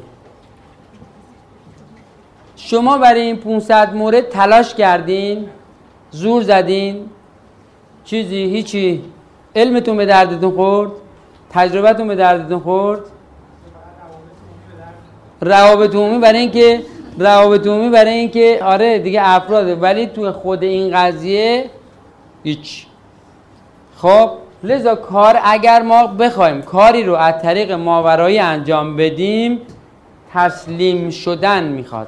شما برای این 500 مورد تلاش کردین زور زدین چیزی هیچی. علمتون به دردتون خورد تجربتون به دردتون خورد. روابط عمومی برای اینکه روابط عمومی برای اینکه آره دیگه افراده. ولی تو خود این قضیه هیچ. خب لذا کار اگر ما بخوایم کاری رو از طریق ماورایی انجام بدیم تسلیم شدن می‌خواد.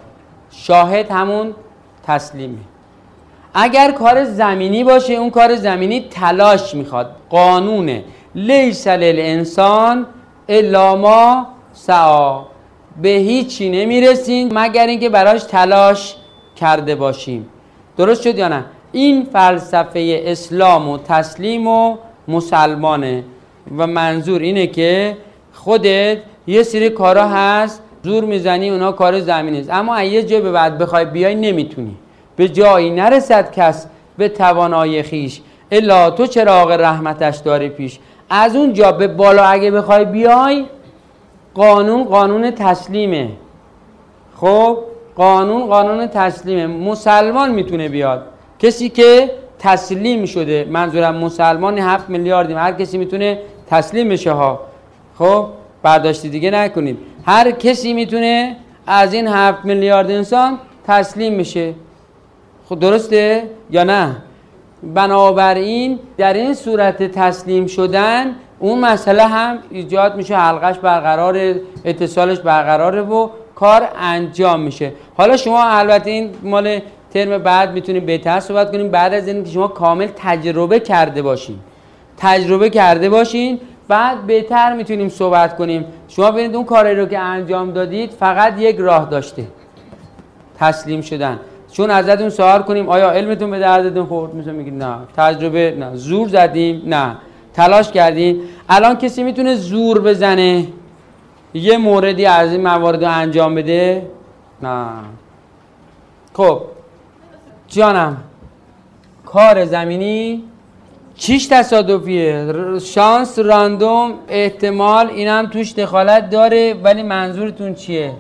شاهد همون تسلیمه. اگر کار زمینی باشه اون کار زمینی تلاش می‌خواد. قانونه. لیس انسان الا ما سعا به هیچی نمی‌رسیم مگر اینکه براش تلاش کرده باشیم. درست شد یا نه؟ این فلسفه اسلام و تسلیم و مسلمانه و منظور اینه که خودت یه سری کارا هست زور می‌زنی اونا کار زمینی است اما یه جا به بعد بخوای بیای نمی‌تونی. به جایی نرسد کس به توانایی خیش. الا تو چراغ رحمتش داری پیش. از اون جا به بالا اگه بخوای بیای قانون قانون تسلیمه. خب قانون قانون تسلیمه. مسلمان می‌تونه بیاد. کسی که تسلیم شده منظورم مسلمان هفت میلیاردیم هر کسی می‌تونه تسلیم بشه ها. خب برداشتی دیگه نکنید. هر کسی می‌تونه از این هفت میلیارد انسان تسلیم بشه. خب درسته یا نه؟ بنابراین در این صورت تسلیم شدن اون مسئله هم ایجاد میشه حلقش برقرار اتصالش برقراره و کار انجام میشه. حالا شما البته این مال ترم بعد می‌تونیم بهتر صحبت کنیم. بعد از اینکه شما کامل تجربه کرده باشین. تجربه کرده باشین بعد بهتر می‌تونیم صحبت کنیم. شما ببینید اون کاری رو که انجام دادید فقط یک راه داشته. تسلیم شدن. چون ازتون سوال کنیم آیا علمتون به دردتون خورد میشه میگید نه. تجربه نه. زور زدیم نه. تلاش کردیم الان کسی می‌تونه زور بزنه؟ یه موردی از این موارد انجام بده؟ نه. خب. جانم کار زمینی چیش تصادفیه؟ شانس راندوم احتمال اینم توش دخالت داره ولی منظورتون چیه؟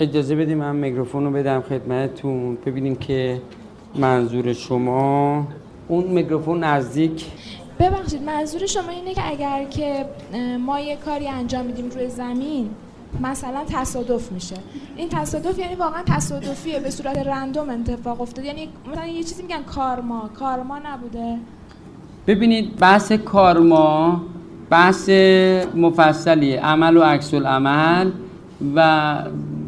اجازه بدیم من میکروفون رو بدم خدمتتون. ببینیم که منظور شما. اون میکروفون نزدیک ببخشید منظور شما اینه که اگر که ما یه کاری انجام میدیم روی زمین مثلا تصادف میشه. این تصادف یعنی واقعا تصادفیه به صورت رندوم اتفاق افتاد یعنی مثلا یه چیزی میگن کارما. کارما نبوده. ببینید بحث کارما بحث مفصلیه. عمل و عکس عمل و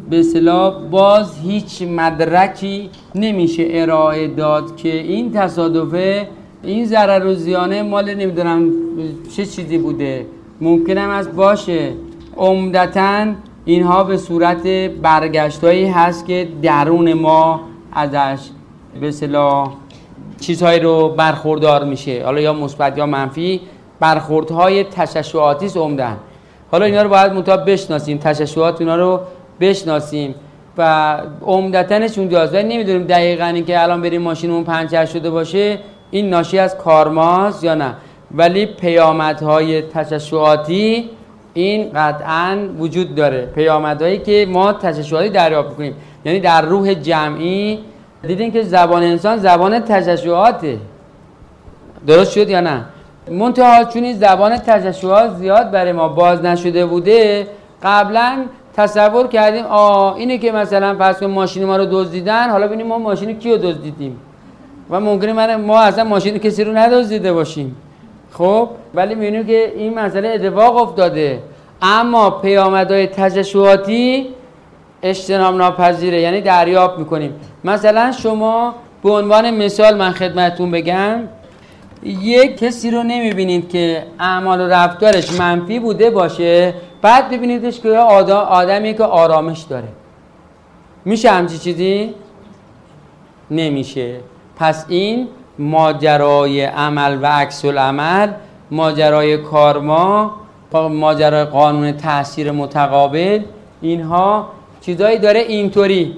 به اصطلاح باز هیچ مدرکی نمیشه ارائه داد که این تصادفه این ضرر و زیانه مال نمی‌دونم چه چیزی بوده. ممکنم از باشه. عمدتا اینها به صورت برگشتهایی هست که درون ما ازش به اصطلاح چیزهایی رو برخوردار میشه. حالا یا مثبت یا منفی برخوردهای تششعاتی عمدن حالا اینا رو باید مطابق بشناسیم تششعات اینا رو بشناسیم. و عمدتنش اونجاست ولی نمی‌دونیم دقیقا این که الان بریم ماشینمون پنچر شده باشه. این ناشی از کارماست یا نه. ولی پیامدهای تششعاتی این قطعا وجود داره. پیامدهایی که ما تششعاتی دریافت کنیم یعنی در روح جمعی دیدین که زبان انسان زبان تششعاته. درست شد یا نه؟ منتها چون این زبان تششعات زیاد برای ما باز نشده بوده قبلا تصور کردیم آ اینه که مثلا پس ماشین ما رو دزدیدن حالا ببینیم ما ماشین کیو دزدیدیم. و ممکنه من ما اصلا ماشین کسی رو ندزدیده باشیم. خب ولی می‌بینیم که این مسئله اتفاق افتاده. اما پیامدهای تجشعاتی اجتناب ناپذیره یعنی دریافت می‌کنیم. مثلا شما به عنوان مثال من خدمتون بگم یک کسی رو نمی‌بینید که اعمال و رفتارش منفی بوده باشه بعد ببینیدش که آدمی که آرامش داره. میشه همچی چیزی؟ نمیشه. پس این ماجرای عمل و عکس العمل ماجرای کارما ماجرای قانون تاثیر متقابل اینها چیزایی داره اینطوری.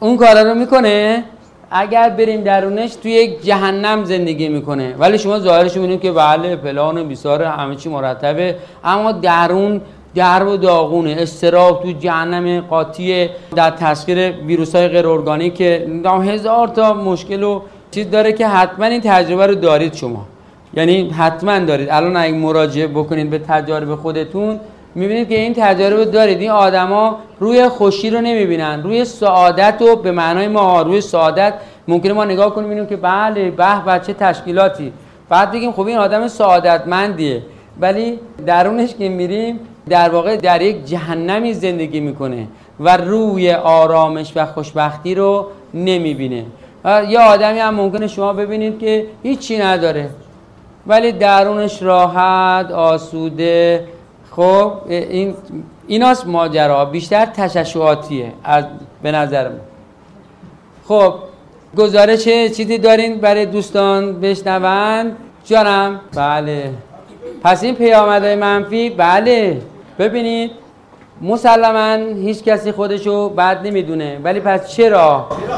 اون کارا رو می‌کنه؟ اگر بریم درونش توی یک جهنم زندگی می‌کنه. ولی شما ظاهرش می‌بینید که بله پلان و بیسار همه چی مرتبه. اما درون درب و داغونه. استراب تو جهنم قاطی در تسخیر ویروس های غیر ارگانیک هزار تا مشکل و چیز داره که حتما این تجربه رو دارید شما. یعنی حتما دارید. الان اگه مراجعه بکنید به تجارب خودتون می‌بینید که این تجارب دارید. این آدما روی خوشی رو نمی‌بینن. روی سعادت و به معنای ما روی سعادت ممکنه ما نگاه کنیم ببینیم که بله به بچه تشکیلاتی. بعد بگیم خب این آدم سعادتمندیه. ولی درونش که میریم در واقع در یک جهنمی زندگی می‌کنه و روی آرامش و خوشبختی رو نمی‌بینه. یا آدمی هم ممکنه شما ببینید که هیچی نداره. ولی درونش راحت آسوده. خب این ایناست ماجرا. بیشتر تششعاتیه از به نظر من. خب گزارش چیزی دارین برای دوستان بشنون؟ جانم. بله. پس این پیامدهای منفی؟ بله. ببینید مسلما هیچ کسی خودشو بد نمی‌دونه. ولی پس چرا؟ چرا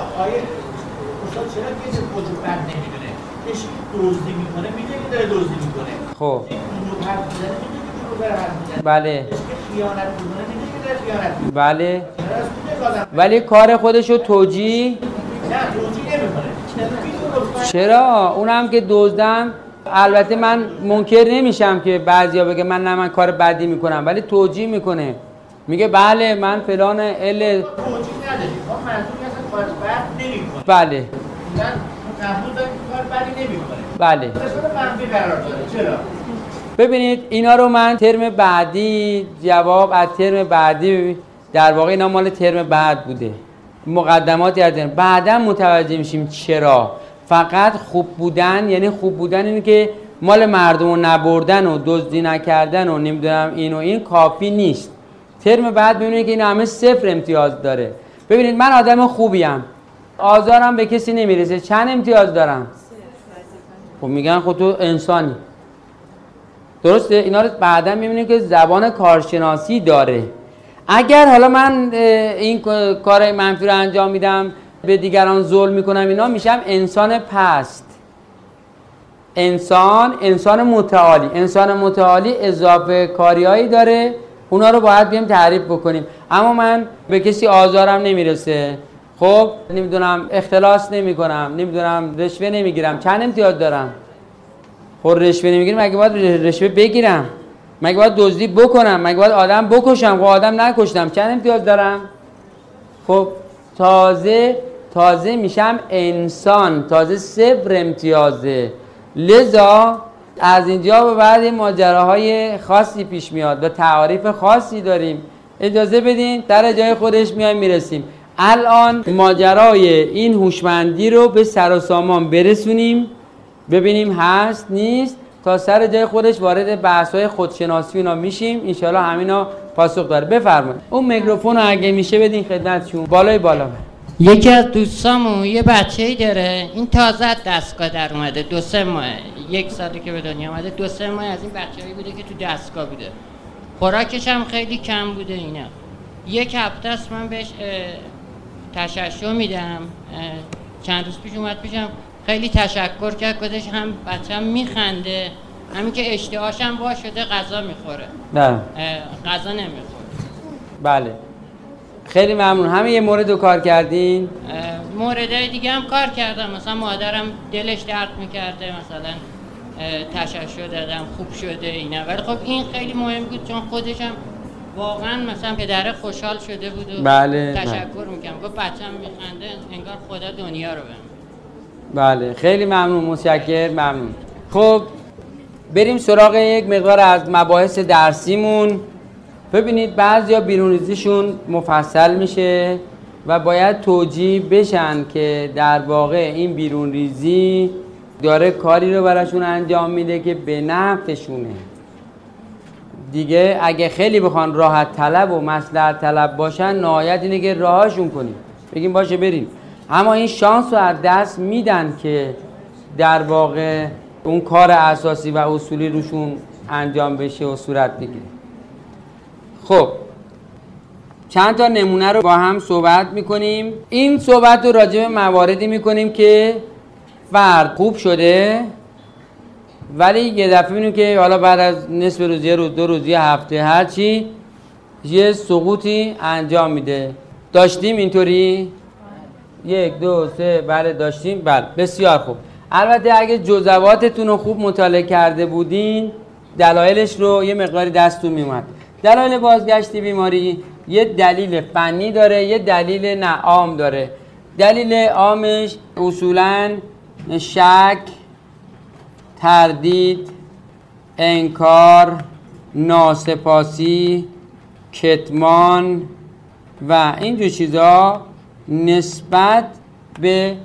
کسی خودشو بد نمی‌دونه کسی دزدی می‌کنه می‌دونه که داره دزدی می‌کنه. خب. بله. بله. ولی کار توجیه نه توجیه چرا؟ اونم که دزدم البته من منکر نمیشم که بعضیا بگه من نه من کار بدی می‌کنم ولی توجیه می‌کنه. میگه بله من فلان ال نمی‌کنه. بله. بله. ببینید اینا رو من ترم بعدی جواب از ترم بعدی در واقع اینا مال ترم بعد بوده. مقدماتی از ترم. بعدا متوجه میشیم چرا. فقط خوب بودن یعنی خوب بودن اینه که مال مردم رو نبردن و دزدی نکردن و نمی‌دونم این و این کافی نیست. ترم بعد ببینید که این همه صفر امتیاز داره. ببینید من آدم خوبیم. آزارم به کسی نمی‌رسه. چند امتیاز دارم؟ خب میگن خود تو انسانی. درسته؟ اینا رو بعدا می‌بینیم که زبان کارشناسی داره. اگر حالا من این کار منفی رو انجام میدم به دیگران ظلم می‌کنم اینا میشم انسان پست. انسان انسان متعالی. انسان متعالی اضافه کاریایی داره. اونا رو باید بیم تعریف بکنیم. اما من به کسی آزارم نمی‌رسه. خب نمی‌دونم اختلاس نمی‌کنم نمی‌دونم رشوه نمی‌گیرم چند امتیاز دارم؟ خب رشوه نمی‌گیرم مگه باید رشوه بگیرم؟ مگه باید دزدی بکنم؟ مگه باید آدم بکشم؟ خب آدم نکشتم. چند امتیاز دارم؟ خب تازه تازه میشم انسان. تازه صفر امتیازه. لذا از اینجا به بعد این ماجراهای خاصی پیش میاد و تعاریف خاصی داریم. اجازه بدین در جای خودش میایم می‌رسیم. الان ماجرای این هوشمندی رو به سر و سامان برسونیم. ببینیم هست نیست. تا سر جای خودش وارد بحث های خودشناسی اینا میشیم. انشالله همینا پاسخ داره. بفرمایید. اون میکروفون رو اگه میشه بدین خدمتشون بالای بالا یکی از دوستامون یه بچه ای داره. این تازه دستگاه در اومده. دو سه ماه. یک سالی که به دنیا اومده. دو سه ماه از این بچه هایی بوده که تو دستگاه بوده. خوراکش هم خیلی کم بوده اینا. یک هفته است من بهش تششع میدم. چند روز پیش اومد پیشم خیلی تشکر کرد گفتش هم بچم میخنده. همین که اشتهاش هم وا شده غذا می‌خوره. نه. غذا نمی‌خوره. بله. خیلی ممنون. همه یه مورد رو کار کردین؟ موردهای دیگه هم کار کردم. مثلا مادرم دلش درد می‌کرده مثلا تششع دادم خوب شده اینا. ولی خب این خیلی مهم بود چون خودش هم واقعا مثلا پدر خوشحال شده بود و بله تشکر می‌کنم. گفت بچم میخنده انگار خدا دنیا رو بهم. بله خیلی ممنون متشکر ممنون. خب بریم سراغ یک مقدار از مباحث درسیمون. ببینید بعضیا بیرونریزیشون مفصل میشه و باید توجیه بشن که در واقع این بیرونریزی داره کاری رو براشون انجام میده که به نفعشونه. دیگه اگه خیلی بخوان راحت طلب و مصلحت طلب باشن نهایت اینه که راهاشون کنیم. بگیم باشه بریم. اما این شانس رو از دست میدن که در واقع اون کار اساسی و اصولی روشون انجام بشه و صورت بگیره. خب چند تا نمونه رو با هم صحبت می‌کنیم. این صحبت رو راجع به مواردی می‌کنیم که فرد خوب شده ولی یه دفعه بینیم که حالا بعد از نصف روز یه روز دو روز یه هفته هرچی یه سقوطی انجام میده. داشتیم اینطوری؟ یک دو سه بله داشتیم. بله بسیار خوب. البته اگه جزواتتون رو خوب مطالعه کرده بودین دلایلش رو یه مقداری دستون میومد دلایل بازگشت بیماری یه دلیل فنی داره یه دلیل نعام داره. دلیل عامش اصولا شک تردید انکار ناسپاسی کتمان و اینجور چیزا نسبت به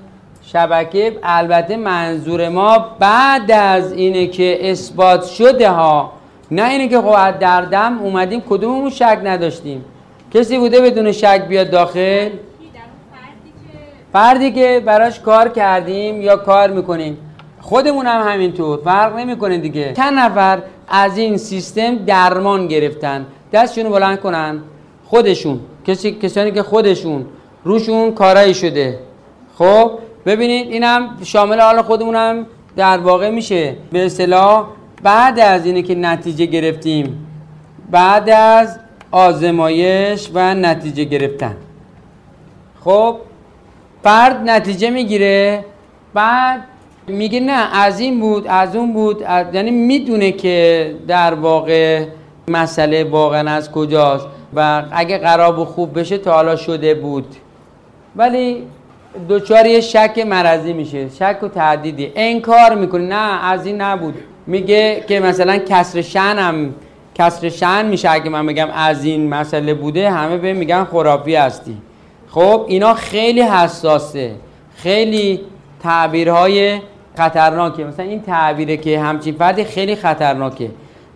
شبکه. البته منظور ما بعد از اینه که اثبات شده ها نه اینه که خب در دم اومدیم کدوممون شک نداشتیم. کسی بوده بدون شک بیاد داخل؟ فردی که براش کار کردیم یا کار می‌کنیم. خودمون هم همینطور فرق نمی‌کنه دیگه. چند نفر از این سیستم درمان گرفتن. دستشون بلند کنن. خودشون. کسی کسانی که خودشون. روشون کارایی شده. خب ببینید اینم شامل حال خودمون هم در واقع میشه. به اصطلاح بعد از اینه که نتیجه گرفتیم بعد از آزمایش و نتیجه گرفتن. خب فرد نتیجه می‌گیره بعد میگه نه از این بود از اون بود یعنی می‌دونه که در واقع مسئله واقعا از کجاست و اگه قرار و خوب بشه تا حالا شده بود. ولی دوچار شک مرضی میشه شک و تعدیدی انکار می‌کنه نه از این نبود. میگه که مثلا کسر شنم کسر شن میشه اگه من بگم از این مسئله بوده همه به میگن خرافی هستی. خب اینا خیلی حساسه. خیلی تعبیرهای خطرناکه. مثلا این تعبیره که همچین فردی خیلی خطرناکه.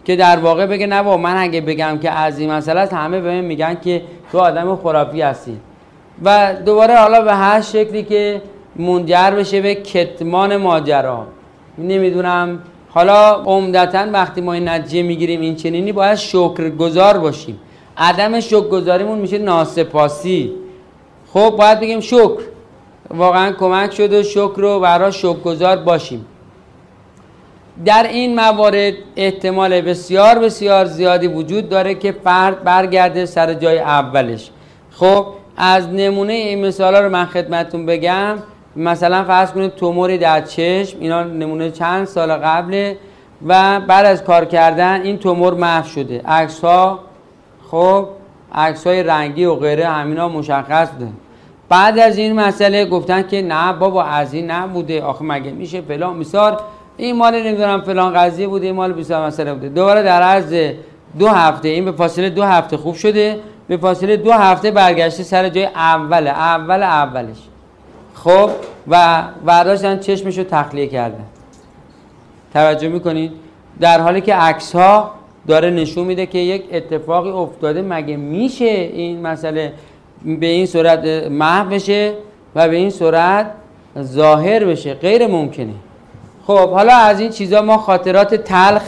که در واقع بگه نه با من اگه بگم که از این مسئله است همه به میگن که تو آدم خرافی هستی. و دوباره حالا به هر شکلی که منجر بشه به کتمان ماجرا. نمی‌دونم. حالا عمدتا وقتی ما این نتیجه می‌گیریم این چنینی باید شکرگزار باشیم. عدم شکرگزاریمون میشه ناسپاسی. خب باید بگیم شکر. واقعا کمک شده شکر رو برای شکرگزار باشیم. در این موارد احتمال بسیار بسیار زیادی وجود داره که فرد برگرده سر جای اولش. خب از نمونه این مثالا رو من خدمتون بگم. مثلا فرض کنید توموری در چشم اینا نمونه چند سال قبله و بعد از کار کردن این تومور محو شده. عکس ها خب عکس های رنگی و غیره همینا مشخص ده بعد از این مسئله گفتن که نه بابا از این نبوده آخه مگه میشه فلان مثال این مال نمی‌دونم فلان قضیه بوده این مال 20 مسئله بوده. دوباره در عرض دو هفته این به فاصله دو هفته خوب شده به فاصله دو هفته برگشته سر جای اول اول اولش. خب و برداشتن چشمشو تخلیه کردن. توجه می‌کنید؟ در حالی که عکس ها داره نشون میده که یک اتفاقی افتاده مگه میشه این مسئله به این صورت محو بشه و به این صورت ظاهر بشه غیر ممکنه. خب حالا از این چیزا ما خاطرات تلخ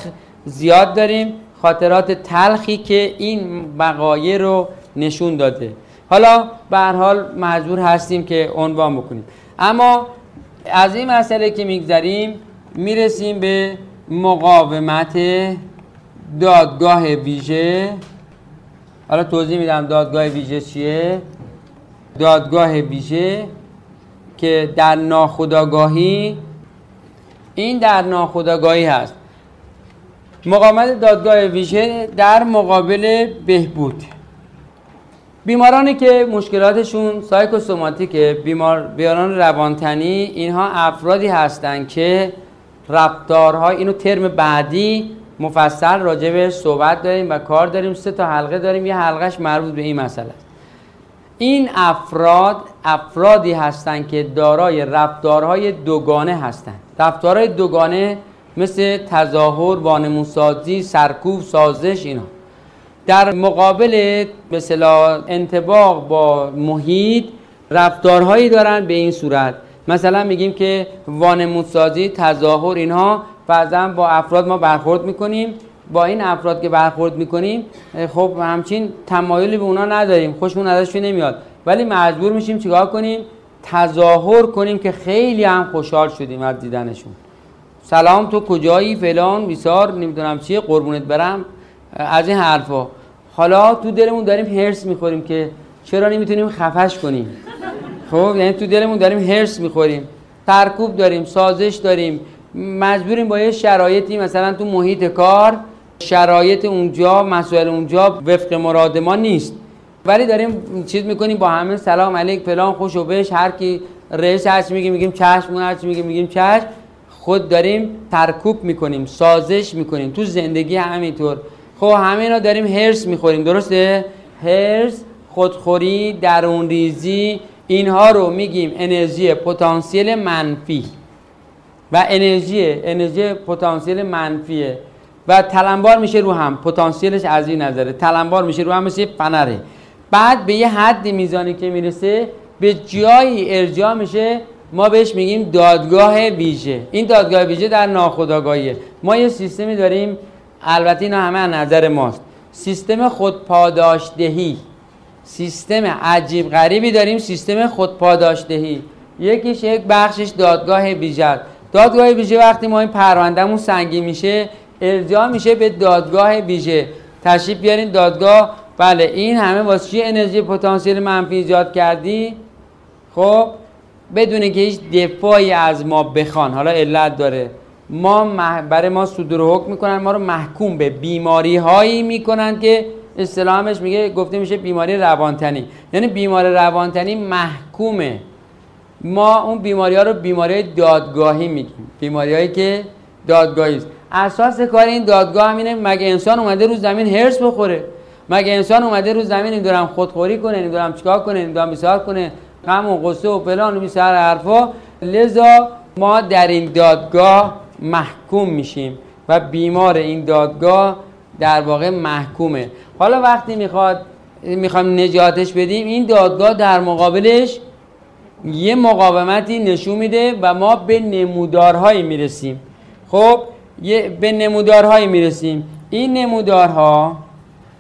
زیاد داریم خاطرات تلخی که این بقایه رو نشون داده. حالا به حال مجبور هستیم که عنوان بکنیم. اما از این مسئله که میگذریم می‌رسیم به مقاومت دادگاه ویژه. حالا توضیح میدم دادگاه ویژه چیه. دادگاه ویژه که در ناخداگاهی این در ناخداگاهی هست. مقاومت دادگاه ویژه در مقابل بهبود. بیمارانی که مشکلاتشون سایکوسوماتیک بیمار بیاران روانتنی اینها افرادی هستند که رفتارهای اینو ترم بعدی مفصل راجع به صحبت داریم و کار داریم. سه تا حلقه داریم. یه حلقهش مربوط به این مسئله است. این افراد افرادی هستند که دارای رفتارهای دوگانه هستند. رفتارهای دوگانه مثل تظاهر، وانمونسازی، سرکوب، سازش اینا. در مقابل مثلا انتباق با محیط رفتارهایی دارن به این صورت. مثلا میگیم که وانمودسازی تظاهر اینها بعضا با افراد ما برخورد می‌کنیم. با این افراد که برخورد می‌کنیم خب همچین تمایلی به اونا نداریم. خوشمون ازشون نمیاد. ولی مجبور میشیم چیکار کنیم؟ تظاهر کنیم که خیلی هم خوشحال شدیم از دیدنشون. سلام تو کجایی فلان بیسار نمی‌دونم چیه قربونت برم. از این حرفا. حالا تو دلمون داریم هرس می‌خوریم که چرا نمی‌تونیم خفش کنیم؟ خب یعنی تو دلمون داریم هرس می‌خوریم. ترکوب داریم سازش داریم. مجبوریم با یه شرایطی مثلا تو محیط کار شرایط اونجا مسائل اونجا وفق مراد ما نیست. ولی داریم چیز می‌کنیم با همه سلام علیک فلان خوش و بش هر کی رئیس هست میگیم میگیم چشم اون هست میگیم میگیم چشم. خود داریم ترکوب می‌کنیم سازش می‌کنیم. تو زندگی همینطور. خب همه اینا داریم هرس می‌خوریم درسته؟ هرس خودخوری درون ریزی اینها رو میگیم انرژی پتانسیل منفی. و انرژی انرژی پتانسیل منفیه. و تلمبار میشه رو هم پتانسیلش از این نظره. تلمبار میشه رو هم مثل فنره. بعد به یه حد میزانی که می‌رسه به جایی ارجاع میشه ما بهش میگیم دادگاه ویژه. این دادگاه ویژه در ناخودآگاهیه. ما یه سیستمی داریم البته اینا همه از نظر ماست. سیستم خودپاداشدهی. سیستم عجیب غریبی داریم سیستم خودپاداشدهی. یکیش یک بخشش دادگاه ویژه دادگاه ویژه وقتی ما این پروندهمون سنگین میشه ارجاع میشه به دادگاه ویژه. تشریف بیارین دادگاه. بله این همه واسه چی انرژی پتانسیل منفی ایجاد کردی؟ خب بدون که هیچ دفاعی از ما بخوان. حالا علت داره. ما برای ما صدور حکم می‌کنن ما رو محکوم به بیماری هایی می‌کنن که اصطلاحش میگه گفته میشه بیماری روانتنی. یعنی بیماری روانتنی محکومه. ما اون بیماری ها رو بیماری دادگاهی میگیم. بیماری هایی که دادگاهی است. اساس کار این دادگاه همینه مگه انسان اومده رو زمین هرس بخوره؟ مگه انسان اومده رو زمین این دارم خودخوری کنه این دارم چیکار کنه این دارم بسیار کنه غم و قصه و فلان و بیسار حرفا؟ لذا ما در این دادگاه محکوم میشیم و بیمار این دادگاه در واقع محکومه. حالا وقتی می‌خواد می‌خوایم نجاتش بدیم این دادگاه در مقابلش یه مقاومتی نشون میده و ما به نمودارهایی می‌رسیم. خب یه به نمودارهایی می‌رسیم. این نمودارها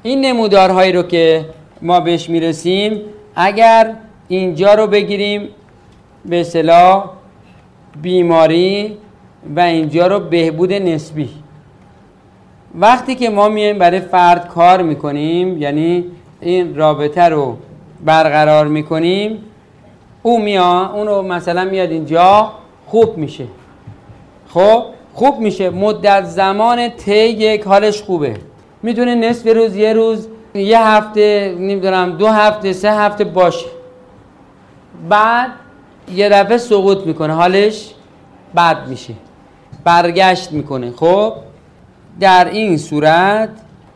این نمودارهایی رو که ما بهش می‌رسیم اگر اینجا رو بگیریم به اصطلاح بیماری و اینجا رو بهبود نسبی. وقتی که ما میایم برای فرد کار می‌کنیم یعنی این رابطه رو برقرار می‌کنیم او میاد اون رو مثلا میاد اینجا خوب میشه. خب؟ خوب میشه. مدت زمان ت یک حالش خوبه. می‌تونه نصف روز یه روز یه هفته نمی‌دونم دو هفته سه هفته باشه. بعد یه دفعه سقوط می‌کنه. حالش بد میشه. برگشت می‌کنه. خب؟ در این صورت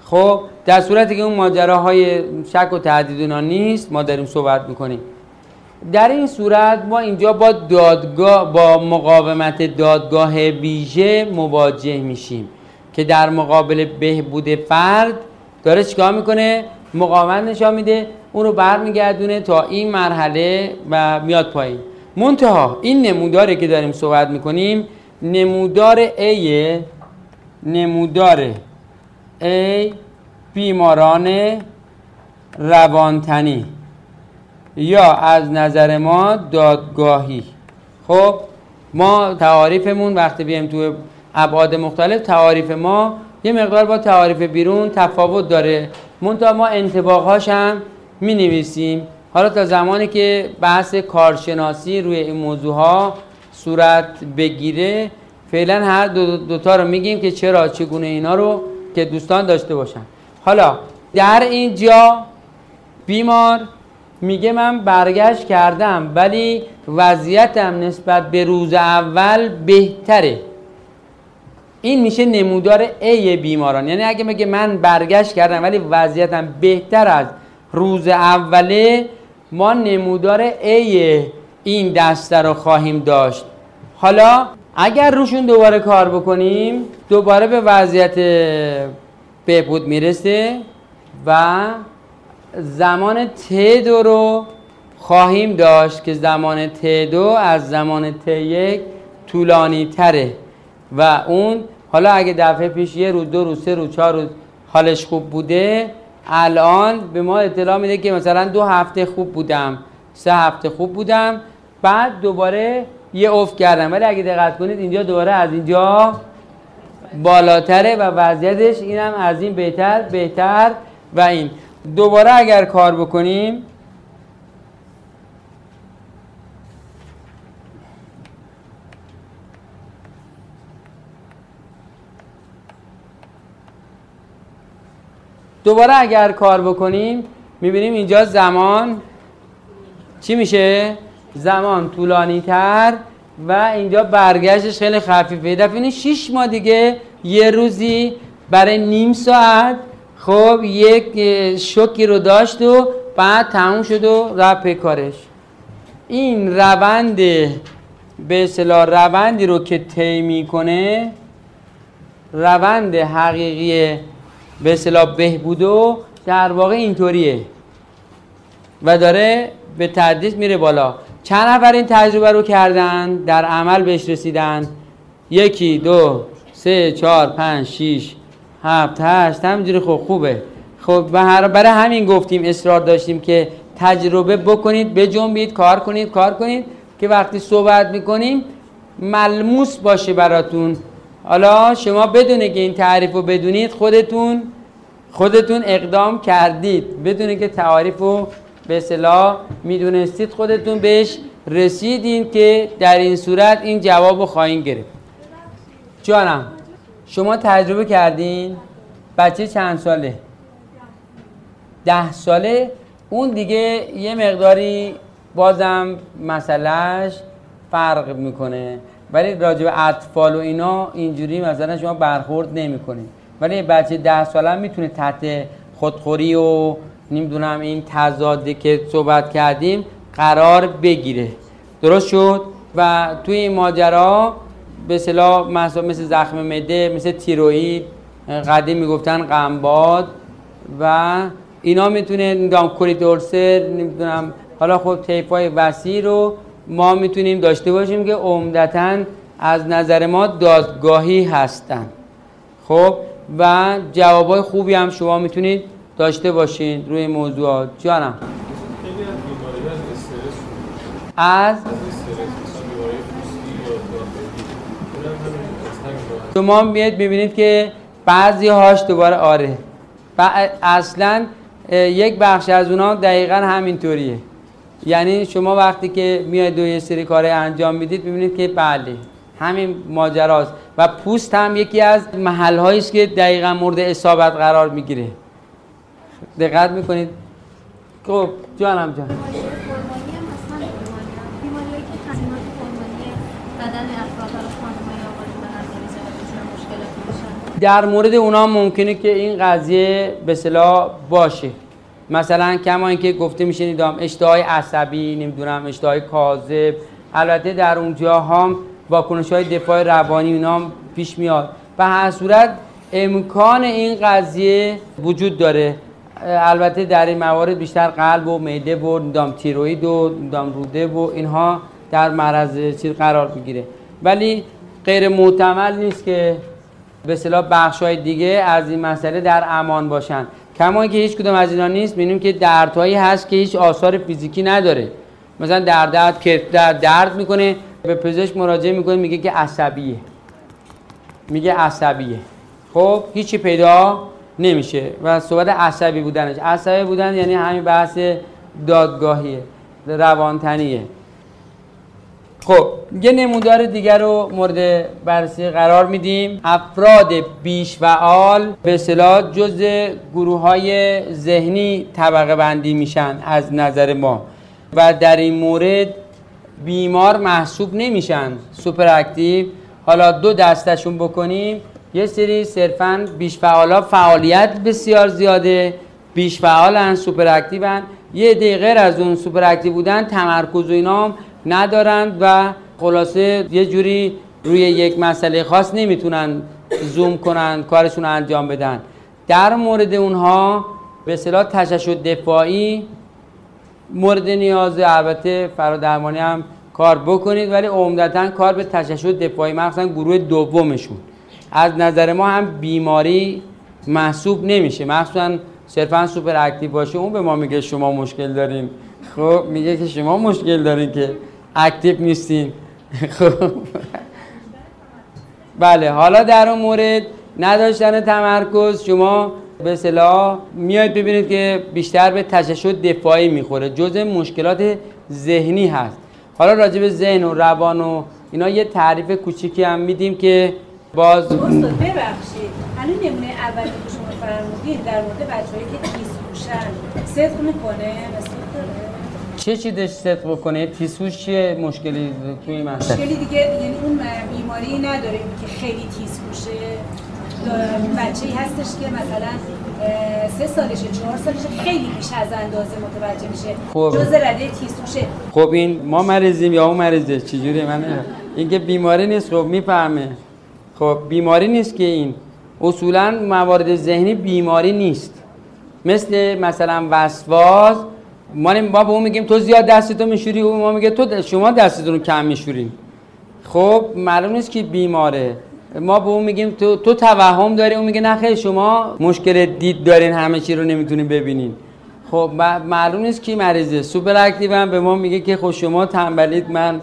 خب؟ در صورتی که اون ماجراهای شک و تهدید نیست ما داریم صحبت می‌کنیم. در این صورت ما اینجا با دادگاه با مقاومت دادگاه ویژه مواجه میشیم که در مقابل بهبود فرد داره چیکار می‌کنه؟ مقاومت نشان میده اون رو برمیگردونه تا این مرحله و میاد پایین. منتها این نموداری که داریم صحبت می‌کنیم نمودار A نمودار A بیماران روانتنی. یا از نظر ما دادگاهی. خب ما تعاریفمون وقتی بیایم تو ابعاد مختلف تعاریف ما یه مقدار با تعاریف بیرون تفاوت داره. منتها ما انتباقهاش هم می نویسیم حالا تا زمانی که بحث کارشناسی روی این موضوع ها صورت بگیره فعلا هر دو دوتا رو میگیم که چرا چگونه اینا رو که دوستان داشته باشن. حالا در اینجا بیمار میگه من برگشت کردم ولی وضعیتم نسبت به روز اول بهتره. این میشه نمودار A بیماران. یعنی اگه میگه من برگشت کردم ولی وضعیتم بهتر از روز اوله ما نمودار A این دسته رو خواهیم داشت. حالا اگر روشون دوباره کار بکنیم دوباره به وضعیت بهبود می‌رسه و زمان ت دو رو خواهیم داشت که زمان ت دو از زمان ت یک طولانی تره. و اون حالا اگه دفعه پیش یه روز دو روز سه روز چهار روز حالش خوب بوده الان به ما اطلاع میده که مثلا دو هفته خوب بودم سه هفته خوب بودم بعد دوباره یه افت کردم. ولی اگه دقت کنید اینجا دوباره از اینجا بالاتره و وضعیتش اینم از این بهتر بهتر و این. دوباره اگر کار بکنیم دوباره اگر کار بکنیم می‌بینیم اینجا زمان چی میشه؟ زمان طولانی تر و اینجا برگشتش خیلی خفیفه دفعه این 6 ماه دیگه یه روزی برای نیم ساعت خب یک شوکی رو داشت و بعد تموم شد و رفت کارش. این روند به اصطلاح روندی رو که طی می‌کنه روند حقیقی به اصطلاح بهبودو در واقع اینطوریه. و داره به تدریج میره بالا. چند نفر این تجربه رو کردن در عمل بهش رسیدن. یکی دو سه چهار پنج شیش هفت هشت همینجوری خب خوبه. خب برای همین گفتیم اصرار داشتیم که تجربه بکنید بجنبید کار کنید کار کنید که وقتی صحبت می‌کنیم ملموس باشه براتون. حالا شما بدونه که این تعریف رو بدونید خودتون خودتون اقدام کردید. بدونه که تعریف رو به اصطلاح می‌دونستید خودتون بهش رسیدین که در این صورت این جواب رو خواهیم گرفت. جانم. شما تجربه کردین؟ بچه چند ساله؟ ده ساله؟ اون دیگه یه مقداری بازم مسئلهش فرق می‌کنه. ولی راجع به اطفال و اینا اینجوری مثلا شما برخورد نمی‌کنید ولی بچه ده ساله می‌تونه تحت خودخوری و نمی‌دونم این تضادی که صحبت کردیم قرار بگیره. درست شد؟ و توی این ماجرا به اصطلاح مثل زخم مده مثل تیروئید قدیم می‌گفتن قنباد و اینا می‌تونه نمی‌دونم کوریدورسر نمی‌دونم حالا خب تیپ های وسیع رو ما می‌تونیم داشته باشیم که عمدتا از نظر ما دادگاهی هستن. خب؟ و جوابای خوبی هم شما می‌تونید داشته باشین روی موضوعات. جانم. از شما میاد ببینید که بعضی هاش دوباره آره. و اصلا یک بخش از اونا دقیقا همینطوریه. یعنی شما وقتی که میاید دو سری کار انجام می‌دید ببینید که بله همین ماجراست. و پوست هم یکی از محل است که دقیقا مورد اصابت قرار می‌گیره. دقت می‌کنید؟ خب جانم جان. در مورد اونا ممکنه که این قضیه به صلاح باشه. مثلا کما اینکه گفته میشه نیدام اشتهای عصبی نمی‌دونم اشتهای کاذب. البته در اونجا هم واکنش های دفاع روانی اونا پیش میاد. و هر صورت امکان این قضیه وجود داره. البته در این موارد بیشتر قلب و معده و دام تیروید و دام روده و اینها در معرض چیز قرار می‌گیره. ولی غیر محتمل نیست که به اصطلاح بخش های دیگه از این مسئله در امان باشن. کما که هیچ کدوم از اینا نیست ببینیم که دردهایی هست که هیچ آثار فیزیکی نداره. مثلا در درد که در درد می‌کنه به پزشک مراجعه می‌کنه میگه که عصبیه. میگه عصبیه. خب هیچی پیدا نمیشه و صحبت عصبی بودنش. عصبی بودن یعنی همین بحث دادگاهیه روانتنیه. خب یه نمودار دیگر رو مورد بررسی قرار میدیم. افراد بیش فعال به اصطلاح جز گروه های ذهنی طبقه بندی میشن از نظر ما و در این مورد بیمار محسوب نمیشن سوپر اکتیو حالا دو دستشون بکنیم. یه سری صرفا بیش فعالا فعالیت بسیار زیاده بیش فعالن super active ن یه دقیقه از اون super active بودن تمرکز و اینا ندارند و خلاصه یه جوری روی یک مسئله خاص نمی‌تونن زوم کنن کارشون انجام بدن. در مورد اونها به اصطلاح تشعشع دفاعی مورد نیاز البته فرادرمانی هم کار بکنید ولی عمدتا کار به تشعشع دفاعی مخصوصا گروه دومشون. از نظر ما هم بیماری محسوب نمیشه. مخصوصا صرفا super active باشه اون به ما میگه شما مشکل دارین. خب میگه که شما مشکل دارین که active نیستین. خب. بله حالا در اون مورد نداشتن تمرکز شما به اصطلاح میاید ببینید که بیشتر به تشعشع دفاعی می‌خوره جزء مشکلات ذهنی هست. حالا راجع به ذهن و روان و اینا یه تعریف کوچیکی هم میدیم که باز استاد ببخشید. الان نمونه اولی که شما فرمودید در مورد بچه‌هایی که تیز پوشن صدق می‌کنه؟ مثل چه چیزش صدق بکنه؟ تیسوش چیه؟ مشکلی توی این مشکلی دیگه یعنی اون بیماری نداره که خیلی تیز پوشه بچه ای هستش که مثلا سه سالشه چهار سالشه خیلی بیش از اندازه متوجه میشه. خب. جز رده تیزهوشه خب این ما مریضیم یا اون مریضه؟ چجوری من نمی‌دونم. این که بیماری نیست خب می‌فهمه. خب بیماری نیست که این. اصولا موارد ذهنی بیماری نیست. مثل مثلا وسواس ما ما به اون میگیم تو زیاد دستتو میشوری اون ما میگه تو شما دستتون رو کم میشورین. خب معلوم نیست که بیماره. ما به اون میگیم تو, تو توهم داری اون میگه نه شما مشکل دید دارین همه چی رو نمی‌تونین ببینین. خب معلوم نیست کی مریضه. سوپر اکتیو هم به ما میگه که خب شما تنبلید من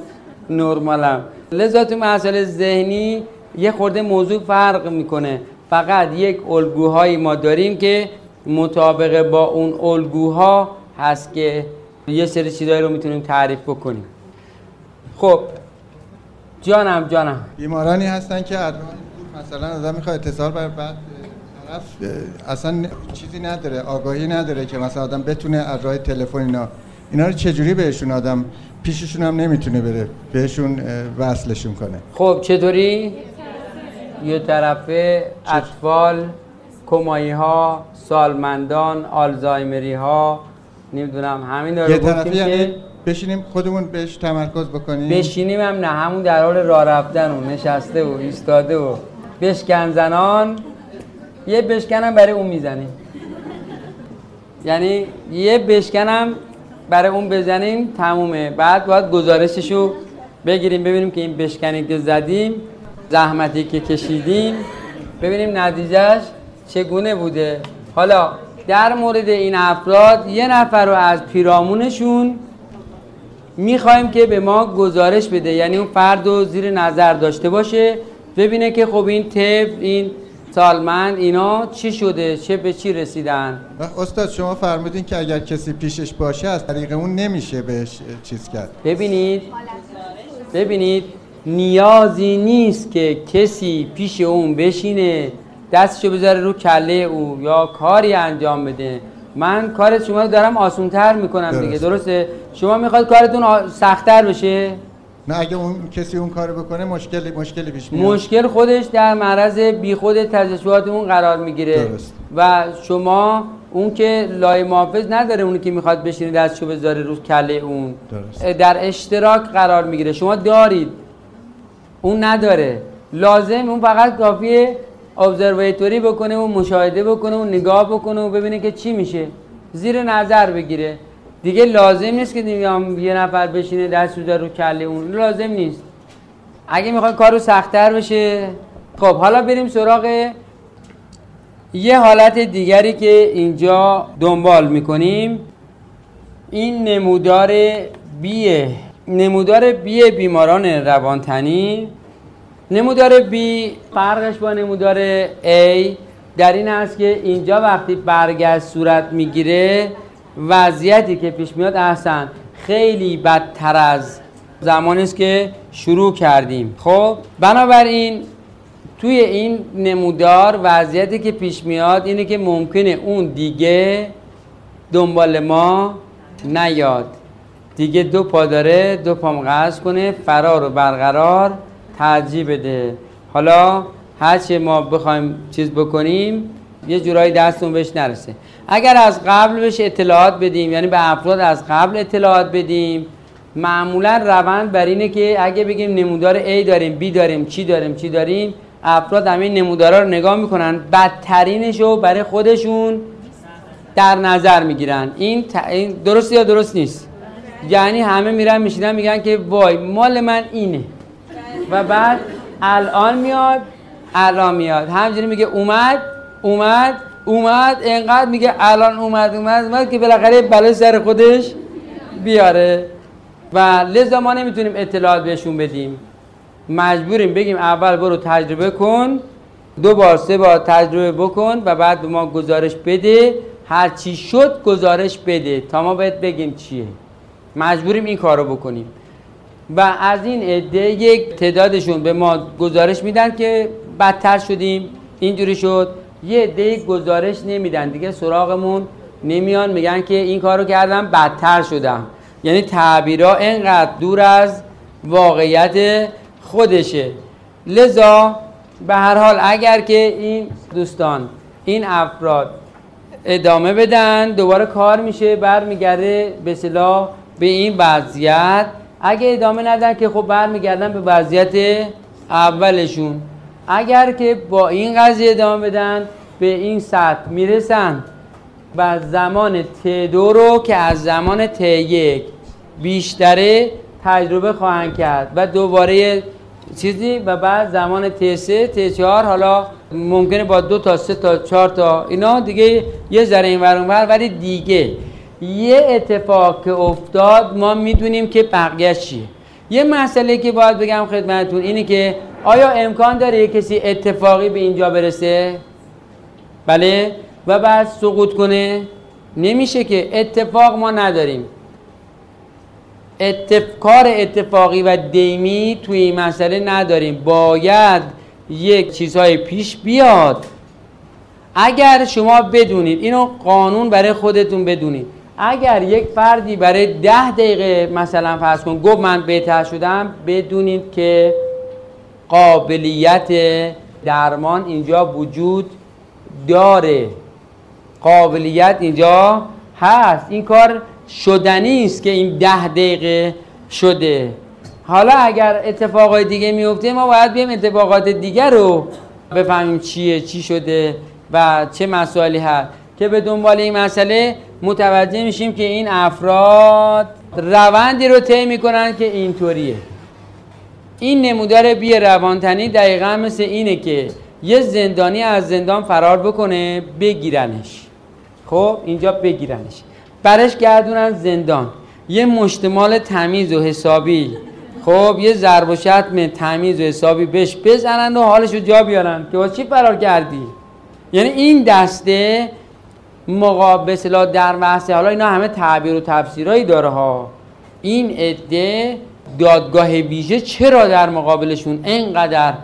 نرمالم. لذا تو مسئله ذهنی یه خورده موضوع فرق می‌کنه. فقط یک الگوهایی ما داریم که مطابق با اون الگوها هست که یه سری چیزایی رو می‌تونیم تعریف بکنیم. خب جانم جانم. بیمارانی هستن که دور مثلا آدم می‌خواد اتصال بر بعد طرف اصلا چیزی نداره آگاهی نداره که مثلا آدم بتونه از راه تلفن اینا. اینا رو چجوری بهشون آدم پیششون هم نمی‌تونه بره بهشون وصلشون کنه؟ خب چطوری؟ یه طرفه اطفال کمایی ها سالمندان آلزایمری ها نمی‌دونم همین رو یه طرفی یعنی بشینیم خودمون بهش تمرکز بکنیم؟ بشینیم هم نه همون در حال راه رفتن و نشسته و ایستاده و بشکن زنان. یه بشکنم برای اون می‌زنیم. یعنی یه بشکنم برای اون بزنیم تمومه. بعد باید گزارششو بگیریم ببینیم که این بشکنی که زدیم زحمتی که کشیدیم ببینیم نتیجهش چگونه بوده. حالا در مورد این افراد یه نفر رو از پیرامونشون می‌خوایم که به ما گزارش بده. یعنی اون فرد رو زیر نظر داشته باشه ببینه که خب این طفل این سالمند اینا چی شده چه به چی رسیدن. استاد شما فرمودین که اگر کسی پیشش باشه از طریق اون نمیشه بهش چیز کرد. ببینید ببینید نیازی نیست که کسی پیش اون بشینه. دستشو بذاره رو کله او یا کاری انجام بده. من کار شما رو دارم آسونتر می‌کنم دیگه. درست. درسته؟ شما می‌خواد کارتون آ- سختتر بشه؟ نه اگه اون کسی اون کارو بکنه مشکلی مشکلی پیش میاد. مشکل خودش در معرض بیخود تجربات اون قرار می‌گیره. درست. و شما اون که لای محافظ نداره اونی که می‌خواد بشینه دستشو بذاره رو کله اون. درست. در اشتراک قرار می‌گیره. شما دارید. اون نداره. لازم اون فقط کافیه ابزرویتوری بکنه و مشاهده بکنه و نگاه بکنه و ببینه که چی میشه. زیر نظر بگیره. دیگه لازم نیست که یه نفر بشینه دست رو کله اون. لازم نیست. اگه می‌خواد کارو سختتر بشه خب حالا بریم سراغ یه حالت دیگری که اینجا دنبال می‌کنیم. این نمودار بیه. نمودار بی بیماران روانتنی. نمودار بی فرقش با نمودار A در این است که اینجا وقتی برگشت صورت می‌گیره وضعیتی که پیش میاد احسن خیلی بدتر از زمانی است که شروع کردیم. خب بنابراین توی این نمودار وضعیتی که پیش میاد اینه که ممکنه اون دیگه دنبال ما نیاد. دیگه دو پا داره دو پام قصد کنه فرار و برقرار ترجیح بده. حالا هرچه ما بخوایم چیز بکنیم یه جورایی دستون بهش نرسه. اگر از قبل بهش اطلاعات بدیم یعنی به افراد از قبل اطلاعات بدیم معمولا روند بر اینه که اگه بگیم نمودار A داریم B داریم چی داریم چی داریم افراد همین نمودارا رو نگاه می‌کنن. بدترینش رو برای خودشون در نظر می‌گیرن. این, ت... این درست یا درست نیست؟ یعنی همه میرن میشینن میگن که وای مال من اینه. و بعد الان میاد الان میاد. همجوری میگه اومد اومد اومد انقدر میگه الان اومد اومد اومد که بالاخره بلای سر خودش بیاره. و لذا ما نمی‌تونیم اطلاعات بهشون بدیم. مجبوریم بگیم اول برو تجربه کن دو بار سه بار تجربه بکن و بعد به ما گزارش بده. هر چی شد گزارش بده. تا ما باید بگیم چیه. مجبوریم این کارو بکنیم. و از این عده یک تعدادشون به ما گزارش میدن که بدتر شدیم اینجوری شد. یه عده گزارش نمیدن دیگه سراغمون نمیان میگن که این کارو کردم بدتر شدم. یعنی تعبیرها انقدر دور از واقعیت خودشه. لذا به هر حال اگر که این دوستان این افراد ادامه بدن دوباره کار میشه برمیگرده به صلاح به این وضعیت اگه ادامه ندن که خب برمیگردن به وضعیت اولشون. اگر که با این قضیه ادامه بدن به این سطح می‌رسن و زمان ت دو رو که از زمان ت یک بیشتره تجربه خواهند کرد و دوباره چیزی و بعد زمان ت سه ت چهار حالا ممکنه با دو تا سه تا چهار تا اینا دیگه یه ذره این ور ولی دیگه یه اتفاق که افتاد ما می‌دونیم که بقیه چیه. یه مسئله که باید بگم خدمتتون اینه که آیا امکان داره یه کسی اتفاقی به اینجا برسه؟ بله؟ و بعد سقوط کنه؟ نمیشه که اتفاق ما نداریم. اتفاق اتفاقی و دیمی توی این مسئله نداریم. باید یک چیزهای پیش بیاد. اگر شما بدونید اینو قانون برای خودتون بدونید. اگر یک فردی برای ده دقیقه مثلا فرض کن گفت من بهتر شدم بدونید که قابلیت درمان اینجا وجود داره. قابلیت اینجا هست. این کار شدنی است که این ده دقیقه شده. حالا اگر اتفاقات دیگه میفته ما باید بیم اتفاقات دیگر رو بفهمیم چیه چی شده و چه مسائلی هست. که به دنبال این مسئله متوجه میشیم که این افراد روندی رو طی می‌کنن که اینطوریه. این نمودار بی روانتنی دقیقا مثل اینه که یه زندانی از زندان فرار بکنه بگیرنش. خب اینجا بگیرنش. برش گردونن زندان. یه مشتمال تمیز و حسابی. خب یه ضرب و شتم تمیز و حسابی بهش بزنن و حالش رو جا بیارن. که چی فرار کردی؟ یعنی این دسته مقابل در بحث حالا اینا همه تعبیر و تفسیرهایی داره ها. این عده دادگاه ویژه چرا در مقابلشون انقدر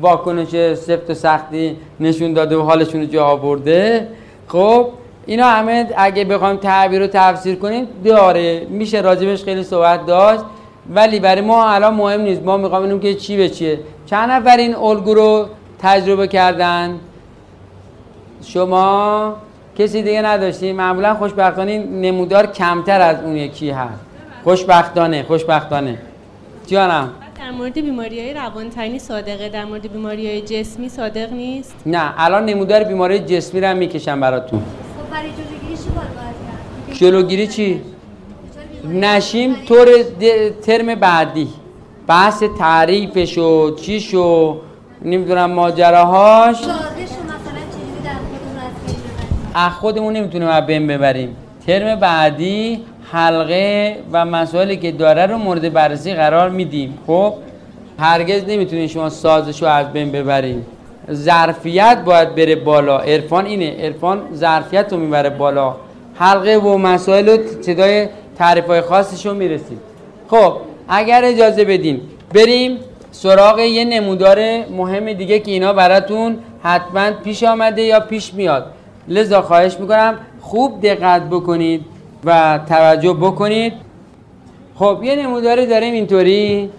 واکنش سفت و سختی نشون داده و حالشون رو جا آورده؟ خب اینا همه اگه بخوایم تعبیر و تفسیر کنیم داره. میشه راجبش خیلی صحبت داشت. ولی برای ما الان مهم نیست. ما می‌خوام که چی به چیه. چند نفر این الگو رو تجربه کردن؟ شما؟ کسی دیگه نداشتی؟ معمولا خوشبختانه نمودار کمتر از اون یکی هست. خوشبختانه خوشبختانه. جانم. در مورد بیماری های روانتنی صادقه در مورد بیماری های جسمی صادق نیست؟ نه الان نمودار بیماری جسمی رو هم می‌کشم براتون. خب برای جلوگیری چی باید جلوگیری چی؟ نشیم طور ترم بعدی. بحث تعریفش و چی شو نمی‌دونم ماجراهاش. از خودمون نمی‌تونیم از بین ببریم. ترم بعدی حلقه و مسائلی که داره رو مورد بررسی قرار میدیم. خب هرگز نمی‌تونید شما سازش رو از بین ببریم ظرفیت باید بره بالا. عرفان اینه. عرفان ظرفیت رو می‌بره بالا. حلقه و مسائل و صدای تعریف های خاصش رو می‌رسیم خب اگر اجازه بدین بریم سراغ یه نمودار مهم دیگه که اینا براتون حتما پیش آمده یا پیش میاد. لذا خواهش می‌کنم خوب دقت بکنید و توجه بکنید. خب یه نموداری داریم اینطوری.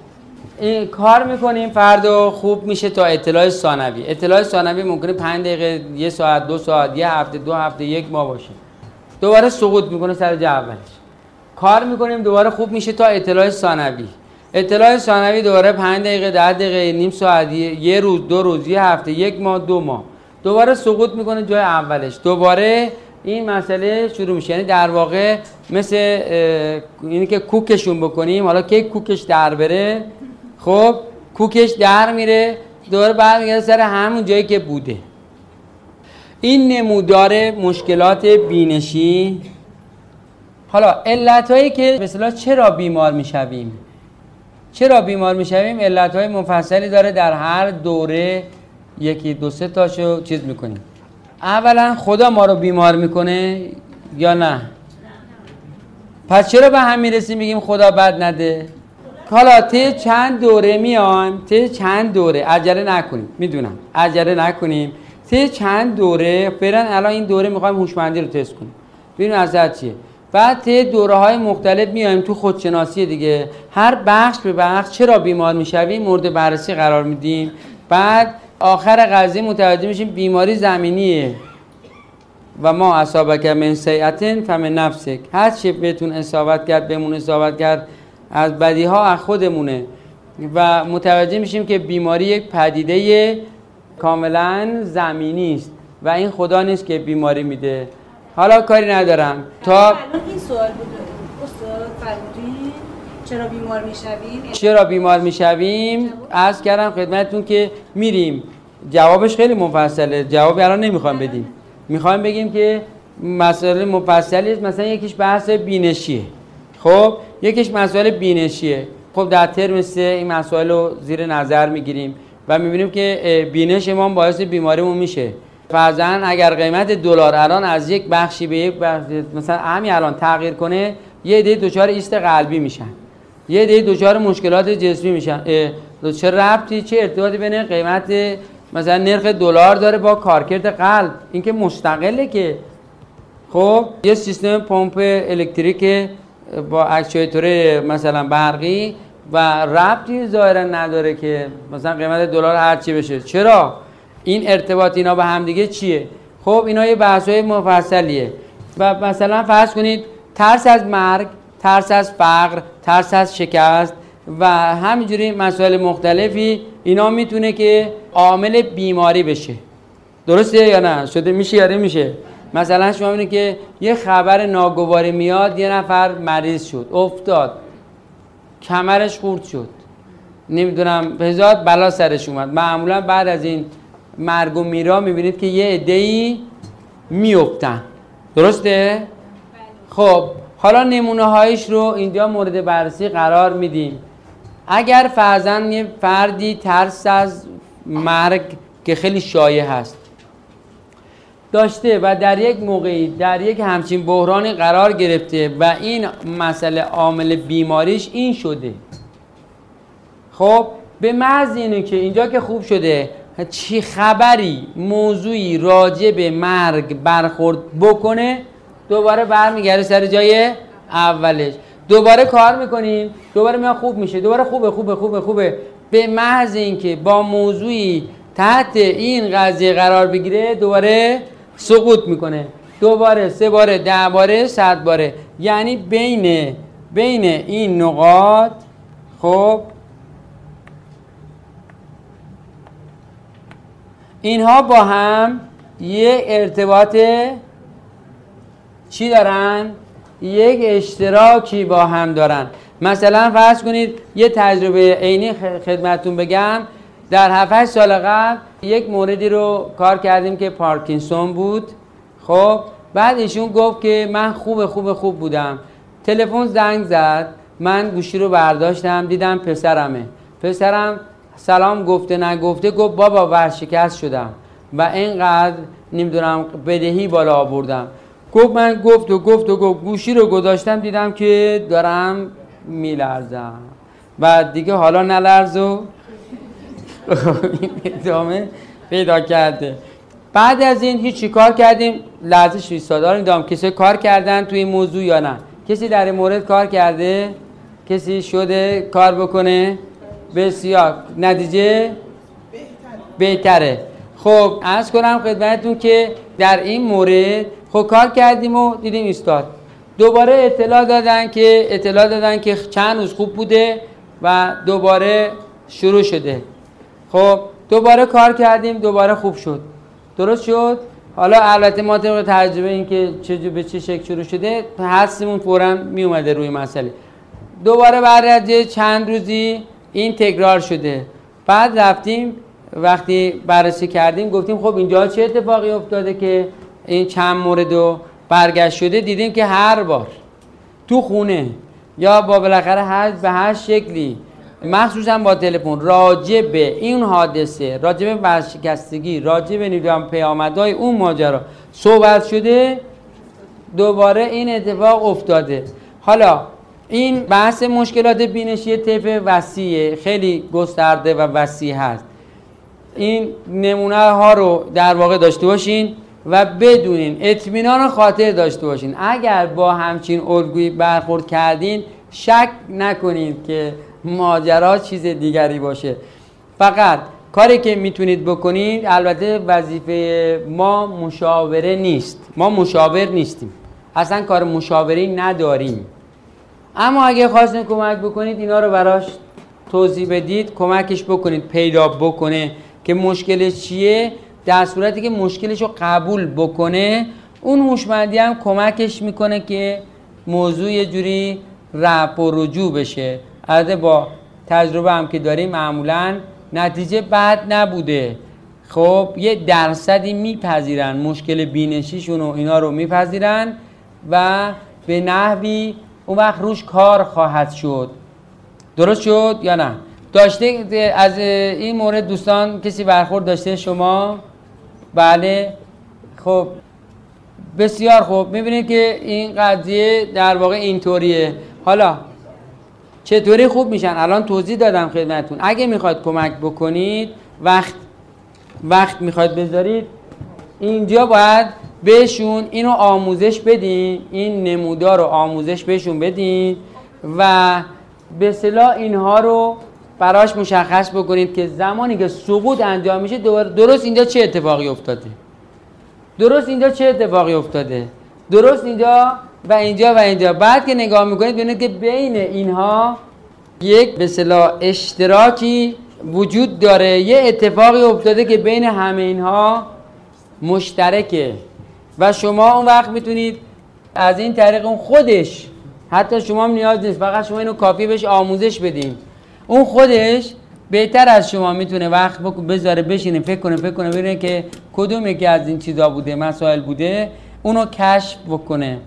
این کار می‌کنیم فردا خوب میشه تا اطلاع ثانوی. اطلاع ثانوی ممکنه 5 دقیقه یه ساعت دو ساعت یه هفته دو هفته یک ماه باشه. دوباره سقوط می‌کنه سر اولش. کار می‌کنیم دوباره خوب میشه تا اطلاع ثانوی. اطلاع ثانوی دوباره 5 دقیقه 10 دقیقه نیم ساعت یه روز دو روز یه هفته یک ماه دو ماه. دوباره سقوط می‌کنه جای اولش. دوباره این مسئله شروع میشه. یعنی در واقع مثل اینی که کوکشون بکنیم حالا که کوکش در بره؟ خب کوکش در میره دور برمیگرده سر همون جایی که بوده. این نمودار مشکلات بینشی حالا علت هایی که به چرا بیمار می‌شویم؟ چرا بیمار می‌شویم؟ علت های مفصلی داره در هر دوره یکی دو سه تاشو چیز می‌کنیم اولا خدا ما رو بیمار می‌کنه یا نه؟ پس چرا به هم می‌رسیم میگیم خدا بد نده؟ حالا ته چند دوره میایم ته چند دوره؟ عجله نکنیم. می‌دونم. عجله نکنیم. ته چند دوره؟ فعلا الان این دوره می‌خوایم هوشمندی رو تست کنیم. ببینیم از چیه. بعد ته دوره های مختلف میایم تو خودشناسی دیگه. هر بخش به بخش چرا بیمار می‌شویم؟ مورد بررسی قرار میدیم. بعد آخر قضیه متوجه میشیم بیماری زمینیه. و ما اصابک من سیعتن فمن نفسک. هر چی بهتون اصابت کرد بهمون اصابت کرد از بدی ها از خودمونه. و متوجه میشیم که بیماری یک پدیده کاملا زمینی است. و این خدا نیست که بیماری میده. حالا کاری ندارم. تا این سوال بود. چرا بیمار می‌شویم؟ چرا بیمار می‌شویم؟ از کردم خدمتتون که میریم. جوابش خیلی مفصله. جوابی الان نمی‌خوام بدیم. می‌خوایم بگیم که مسئله مفصلی مثلا یکیش بحث بینشیه. خب یکیش مسئله بینشیه. خب در ترم سه این مسائل رو زیر نظر می‌گیریم و می‌بینیم که بینش ما باعث بیماریمون میشه. فرضاً اگر قیمت دلار الان از یک بخشی به یک بخش مثلا همین الان تغییر کنه یه عده دچار ایست قلبی میشن. یه عده دچار مشکلات جسمی میشن. چه ربطی چه ارتباطی بین قیمت مثلا نرخ دلار داره با کارکرد قلب. این که مستقله که. خب یه سیستم پمپ electric با actuator مثلا برقی و ربطی ظاهرا نداره که مثلا قیمت دلار هر چی بشه. چرا؟ این ارتباط اینا به هم دیگه چیه؟ خب اینا یه بحث های مفصلیه. و مثلا فرض کنید ترس از مرگ ترس از فقر ترس از شکست و همینجوری مسائل مختلفی اینا می‌تونه که عامل بیماری بشه. درسته یا نه؟ شده میشه یا میشه مثلا شما می‌بینید که یه خبر ناگواری میاد یه نفر مریض شد افتاد. کمرش خورد شد. نمی‌دونم هزار بلا سرش اومد. معمولا بعد از این مرگ و میرا می‌بینید که یه عده‌ای میفتن درسته؟ خب حالا نمونه هایش رو اینجا مورد بررسی قرار میدیم. اگر فرزن یه فردی ترس از مرگ که خیلی شایع هست داشته و در یک موقعی در یک همچین بحرانی قرار گرفته و این مسئله عامل بیماریش این شده. خب به محض اینه که اینجا که خوب شده چی خبری موضوعی راجع به مرگ برخورد بکنه دوباره برمیگرده سر جای اولش. دوباره کار می‌کنیم. دوباره میاد خوب میشه. دوباره خوبه خوبه خوبه خوبه. به محض اینکه با موضوعی تحت این قضیه قرار بگیره دوباره سقوط می‌کنه. دوباره سه باره ده باره صد باره. یعنی بین بین این نقاط خب اینها با هم یک ارتباط چی دارن؟ یک اشتراکی با هم دارن. مثلا فرض کنید یه تجربه عینی خدمتون بگم. در 7 سال قبل یک موردی رو کار کردیم که پارکینسون بود. خب بعد ایشون گفت که من خوب خوب خوب بودم. تلفن زنگ زد. من گوشی رو برداشتم دیدم پسرمه. پسرم سلام گفته نگفته گفت بابا ورشکست شدم و اینقدر نمی‌دونم بدهی بالا آوردم. گفت من گفت و گفت و گفت گوشی رو گذاشتم دیدم که دارم میلرزم. و دیگه حالا نلرز و ادامه پیدا کرده. بعد از این هیچ کار کردیم لحظه ایستادار دام کسی کار کردن توی این موضوع یا نه؟ کسی در این مورد کار کرده؟ کسی شده کار بکنه؟ بسیار. نتیجه؟ بهتره. خب از کنم خدمتتون که در این مورد خب کار کردیم و دیدیم ایستاد. دوباره اطلاع دادن که اطلاع دادن که چند روز خوب بوده و دوباره شروع شده. خب دوباره کار کردیم دوباره خوب شد. درست شد؟ حالا البته ما طبق تجربه این که چه به چه شکل شروع شده حسمون فورا می اومده روی مسئله. دوباره بعد از چند روزی این تکرار شده. بعد رفتیم وقتی بررسی کردیم گفتیم خب اینجا چه اتفاقی افتاده که این چند مورد رو برگشت شده دیدیم که هر بار تو خونه یا با بالاخره هر به هر شکلی مخصوصا با تلفن راجع به این حادثه راجع به ورشکستگی راجع به پیامدهای اون ماجرا صحبت شده دوباره این اتفاق افتاده. حالا این بحث مشکلات بینشی طیف وسیعه خیلی گسترده و وسیع هست. این نمونه ها رو در واقع داشته باشین. و بدونین اطمینان خاطر داشته باشین. اگر با همچین الگویی برخورد کردین شک نکنید که ماجرا چیز دیگری باشه. فقط کاری که می‌تونید بکنید البته وظیفه ما مشاوره نیست. ما مشاور نیستیم. اصلا کار مشاوری نداریم. اما اگه خواستین کمک بکنید اینا رو براش توضیح بدید کمکش بکنید پیدا بکنه که مشکلش چیه. در صورتی که مشکلش رو قبول بکنه اون هوشمندی هم کمکش می‌کنه که موضوع یه جوری رفع و رجوع بشه. البته با تجربه هم که داریم معمولا نتیجه بد نبوده. خب یه درصدی میپذیرن مشکل بینشیشون و اینا رو میپذیرن و به نحوی اون وقت روش کار خواهد شد. درست شد یا نه؟ داشته از این مورد دوستان کسی برخورد داشته شما؟ بله. خب. بسیار خوب. می‌بینید که این قضیه در واقع اینطوریه. حالا چطوری خوب میشن؟ الان توضیح دادم خدمتون اگه می‌خواید کمک بکنید وقت وقت می‌خواید بذارید اینجا باید بهشون اینو آموزش بدین. این نمودار رو آموزش بهشون بدین و به صلاح اینها رو براش مشخص بکنید که زمانی که سقوط انجام میشه درست اینجا چه اتفاقی افتاده؟ درست اینجا چه اتفاقی افتاده؟ درست اینجا و اینجا و اینجا. بعد که نگاه می‌کنید ببینید که بین اینها یک به اشتراکی وجود داره. یه اتفاقی افتاده که بین همه اینها مشترکه. و شما اون وقت می‌تونید از این طریق اون خودش حتی شما نیاز نیست فقط شما اینو کافی بهش آموزش بدین. اون خودش بهتر از شما می‌تونه وقت بذاره بشینه فکر کنه فکر کنه ببینه که کدوم یکی از این چیزا بوده مسائل بوده اونو کشف بکنه.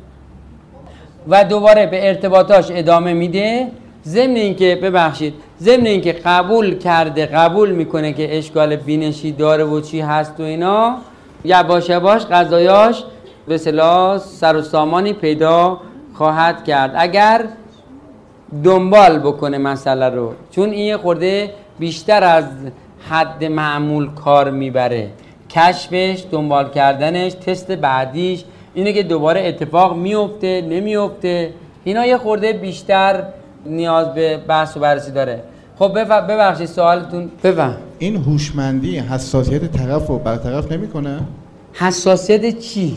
و دوباره به ارتباطاش ادامه میده. ضمن اینکه ببخشید ضمن اینکه قبول کرده قبول می‌کنه که اشکال بینشی داره و چی هست و اینا یواش یواش قضایاش به صلاح سر و سامانی پیدا خواهد کرد. اگر دنبال بکنه مسئله رو. چون این یه خورده بیشتر از حد معمول کار می‌بره. کشفش دنبال کردنش تست بعدیش اینه که دوباره اتفاق میفته نمیفته. اینا یه خورده بیشتر نیاز به بحث و بررسی داره. خب ببخشید سوالتون. بفهم. این هوشمندی حساسیت طرف رو برطرف نمی‌کنه؟ حساسیت چی؟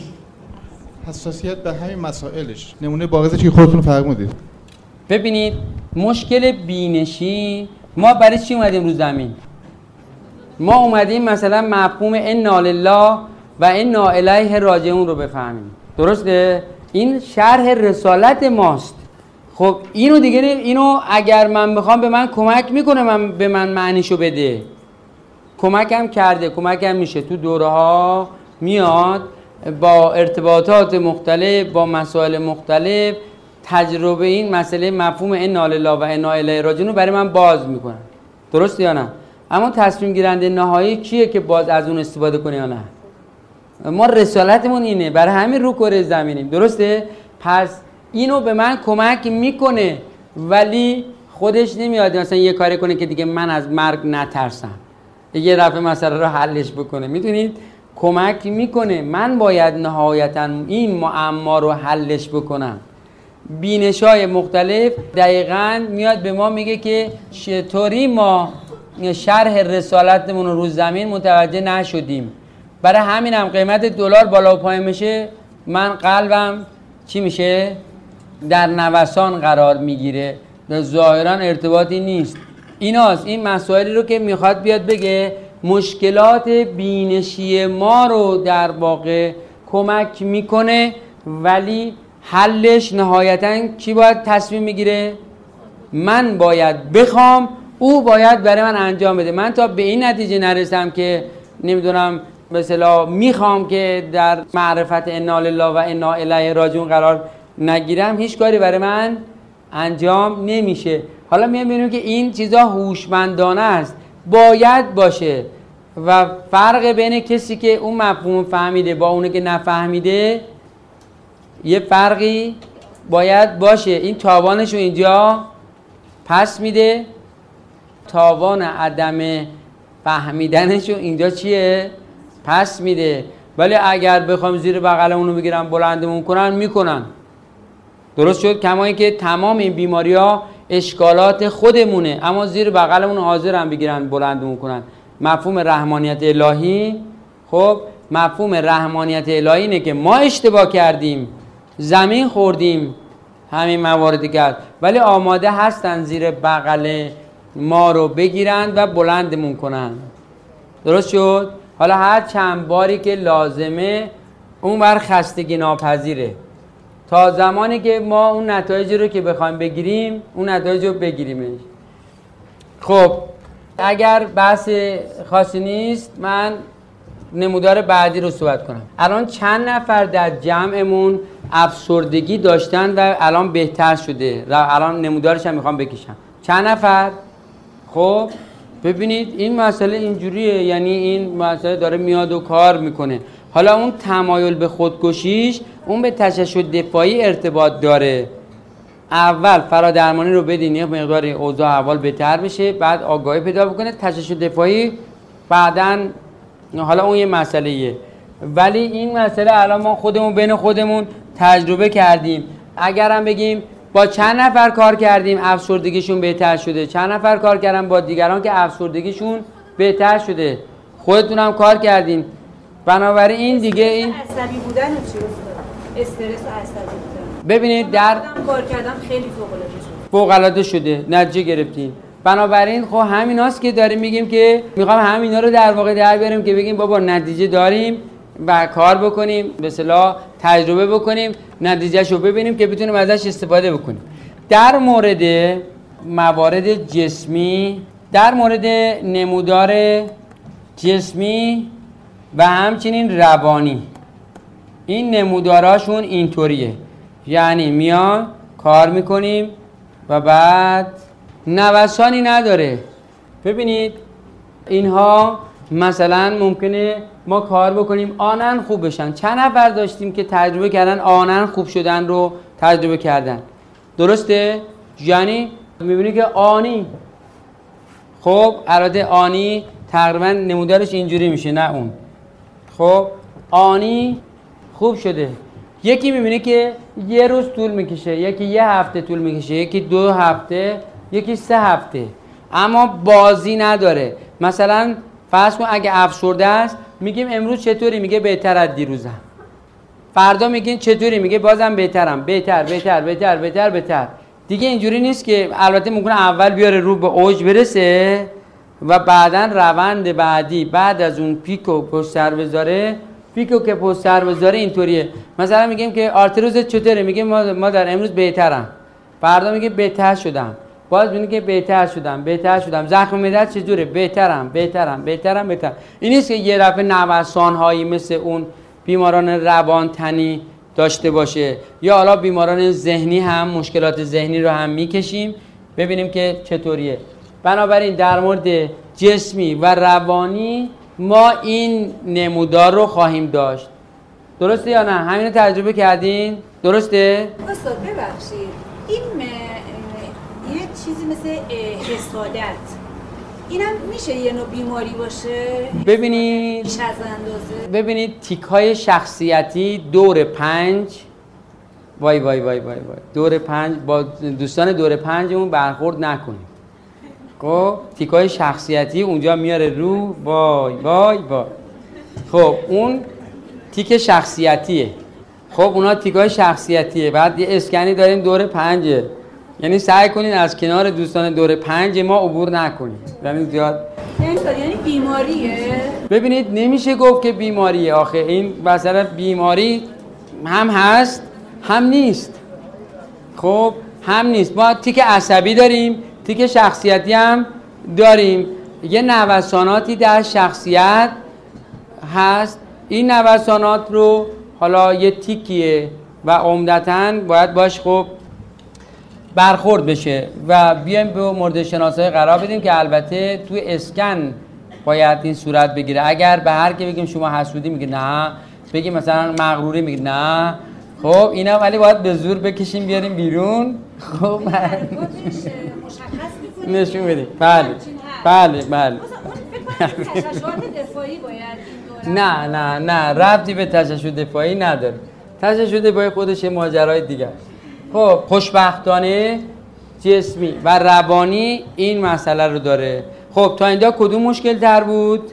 حساسیت به همین مسائلش. نمونه بارزش که خودتون فرمودید. ببینید مشکل بینشی ما برای چی اومدیم رو زمین؟ ما اومدیم مثلا مفهوم ان لله و ان الیه راجعون رو بفهمیم. درسته؟ این شرح رسالت ماست. خب اینو دیگه اینو اگر من بخوام به من کمک می‌کنه من به من معنیشو بده. کمکم کرده کمکم میشه. تو دوره ها میاد با ارتباطات مختلف با مسائل مختلف تجربه این مسئله مفهوم ان الله و انا الیه راجعون رو برای من باز می‌کنن. درست یا نه؟ اما تصمیم گیرنده نهایی کیه که باز از اون استفاده کنه یا نه؟ ما رسالتمون اینه برای همین رو کره زمینیم. درسته؟ پس اینو به من کمک می‌کنه ولی خودش نمیاد مثلا یه کاری کنه که دیگه من از مرگ نترسم. یه دفعه مسئله رو حلش بکنه. می‌دونید؟ کمک می‌کنه. من باید نهایتا این معما رو حلش بکنم. بینش های مختلف دقیقا میاد به ما میگه که چطوری ما شرح رسالتمون رو زمین متوجه نشدیم. برای همین هم قیمت دلار بالا و پایین میشه. من قلبم چی میشه؟ در نوسان قرار می‌گیره. ظاهرا ارتباطی نیست. ایناست این مسائلی رو که می‌خواد بیاد بگه مشکلات بینشی ما رو در واقع کمک می‌کنه ولی حلش نهایتا کی باید تصمیم می‌گیره؟ من باید بخوام او باید برای من انجام بده. من تا به این نتیجه نرسم که نمی‌دونم مثلا می‌خوام که در معرفت انا لله و انا الیه راجعون قرار نگیرم هیچ کاری برای من انجام نمیشه. حالا میام ببینیم که این چیزا هوشمندانه است. باید باشه. و فرق بین کسی که اون مفهوم فهمیده با اونه که نفهمیده یه فرقی باید باشه. این تاوانش رو اینجا پس میده. تاوان عدم فهمیدنش رو اینجا چیه؟ پس میده. ولی اگر بخوام زیر بغلمون رو بگیرم بلندمون کنن می‌کنن. درست شد؟ کما اینکه تمام این بیماری ها اشکالات خودمونه. اما زیر بغلمون حاضر هم بگیرن بلندمون کنن. مفهوم رحمانیت الهی خب مفهوم رحمانیت الهی اینه که ما اشتباه کردیم. زمین خوردیم همین مواردی کرد ولی آماده هستن زیر بغل ما رو بگیرند و بلندمون کنن. درست شد؟ حالا هر چند باری که لازمه اون بر خستگی ناپذیره. تا زمانی که ما اون نتایجی رو که بخوایم بگیریم اون نتایج رو بگیریمش. خب اگر بحث خاصی نیست من نمودار بعدی رو صحبت کنم. الان چند نفر در جمعمون افسردگی داشتن و الان بهتر شده. الان نمودارش هم می‌خوام بکشم. چند نفر؟ خب ببینید این مسئله اینجوریه. یعنی این مسئله داره میاد و کار می‌کنه. حالا اون تمایل به خودکشیش اون به تششد دفاعی ارتباط داره. اول فرادرمانی رو بدین یه مقدار اوضاع اول بهتر بشه بعد آگاهی پیدا بکنه تششد دفاعی بعدا حالا اون یه مسئله ولی این مسئله الان ما خودمون بین خودمون تجربه کردیم. اگرم بگیم با چند نفر کار کردیم افسردگیشون بهتر شده چند نفر کار کردن با دیگران که افسردگیشون بهتر شده. خودتون هم کار کردیم بنابراین این دیگه این عصبی بودن چی استرس و عصبی بودن. ببینید در کار کردم خیلی فوق العاده شده فوق العاده شده. نتیجه گرفتیم بنابراین خب همین هاست که داریم میگیم که می‌خوام همینا رو در واقع در بیاریم که بگیم بابا نتیجه داریم و کار بکنیم به صلاح تجربه بکنیم نتیجهش رو ببینیم که بتونیم ازش استفاده بکنیم. در مورد موارد جسمی در مورد نمودار جسمی و همچنین روانی این نموداراشون اینطوریه. یعنی میان کار می‌کنیم و بعد نوسانی نداره. ببینید اینها مثلا ممکنه ما کار بکنیم آنن خوب بشن. چند نفر داشتیم که تجربه کردن آنن خوب شدن رو تجربه کردن. درسته؟ یعنی می‌بینی که آنی خب اراده آنی تقریبا نمودارش اینجوری میشه نه اون. خب آنی خوب شده. یکی می‌بینه که یه روز طول می‌کشه یکی یه هفته طول می‌کشه یکی دو هفته یکی سه هفته. اما بازی نداره. مثلا فرض کن اگه افسرده است میگیم امروز چطوری؟ میگه بهتر از دیروزم. فردا میگین چطوری؟ میگه بازم بهترم. بهتر بهتر بهتر بهتر بهتر. دیگه اینجوری نیست که البته ممکنه اول بیاره رو به اوج برسه و بعدا روند بعدی. بعد از اون پیکو پشت سر بذاره. پیکو که پشت سر بذاره اینطوریه. مثلا میگیم که آرتروز چطوره؟ میگه ما در امروز بهترم. فردا میگه بهتر شدم. باز بینی که بهتر شدم بهتر شدم. زخم معده چجوره؟ بهترم بهترم بهترم بهتر این نیست که یه دفعه نوسان هایی مثل اون بیماران روان تنی داشته باشه. یا حالا بیماران ذهنی هم مشکلات ذهنی رو هم می‌کشیم. ببینیم که چطوریه. بنابراین در مورد جسمی و روانی ما این نمودار رو خواهیم داشت. درسته یا نه؟ همین تجربه کردین؟ درسته؟ استاد ببخشید. این چیزی مثل حسادت. اینم میشه یه نوع بیماری باشه؟ ببینید از اندازه؟ ببینید تیک های شخصیتی دور پنج وای وای وای وای وای. دور پنج با دوستان دور پنجمون برخورد نکنیم. خب؟ تیک های شخصیتی اونجا میاره رو وای وای وای. خب اون تیک شخصیتیه. خب اونا تیک های شخصیتیه. بعد یه اسکنی داریم دور پنجه. یعنی سعی کنین از کنار دوستان دور پنج ما عبور نکنید یعنی زیاد. یعنی بیماریه؟ ببینید نمیشه گفت که بیماریه. آخه این مثلا بیماری هم هست هم نیست. خب هم نیست. ما تیک عصبی داریم تیک شخصیتی هم داریم. یه نوساناتی در شخصیت هست. این نوسانات رو حالا یه تیکیه و عمدتا باید باش خب برخورد بشه و بیایم به مورد شناسایی قرار بدیم که البته توی اسکن باید این صورت بگیره. اگر به هر که بگیم شما حسودی میگه نه. بگیم مثلا مغروری میگه نه. خب اینا ولی باید به زور بکشیم بیاریم بیرون. خب نشون بدیم بله بله بله. نه نه نه. ربطی به تششع دفاعی نداره. تششع دفاعی خودش ماجرای دیگه خب خوشبختانه جسمی و روانی این مسئله رو داره. خب تا اینجا کدوم مشکل تر بود؟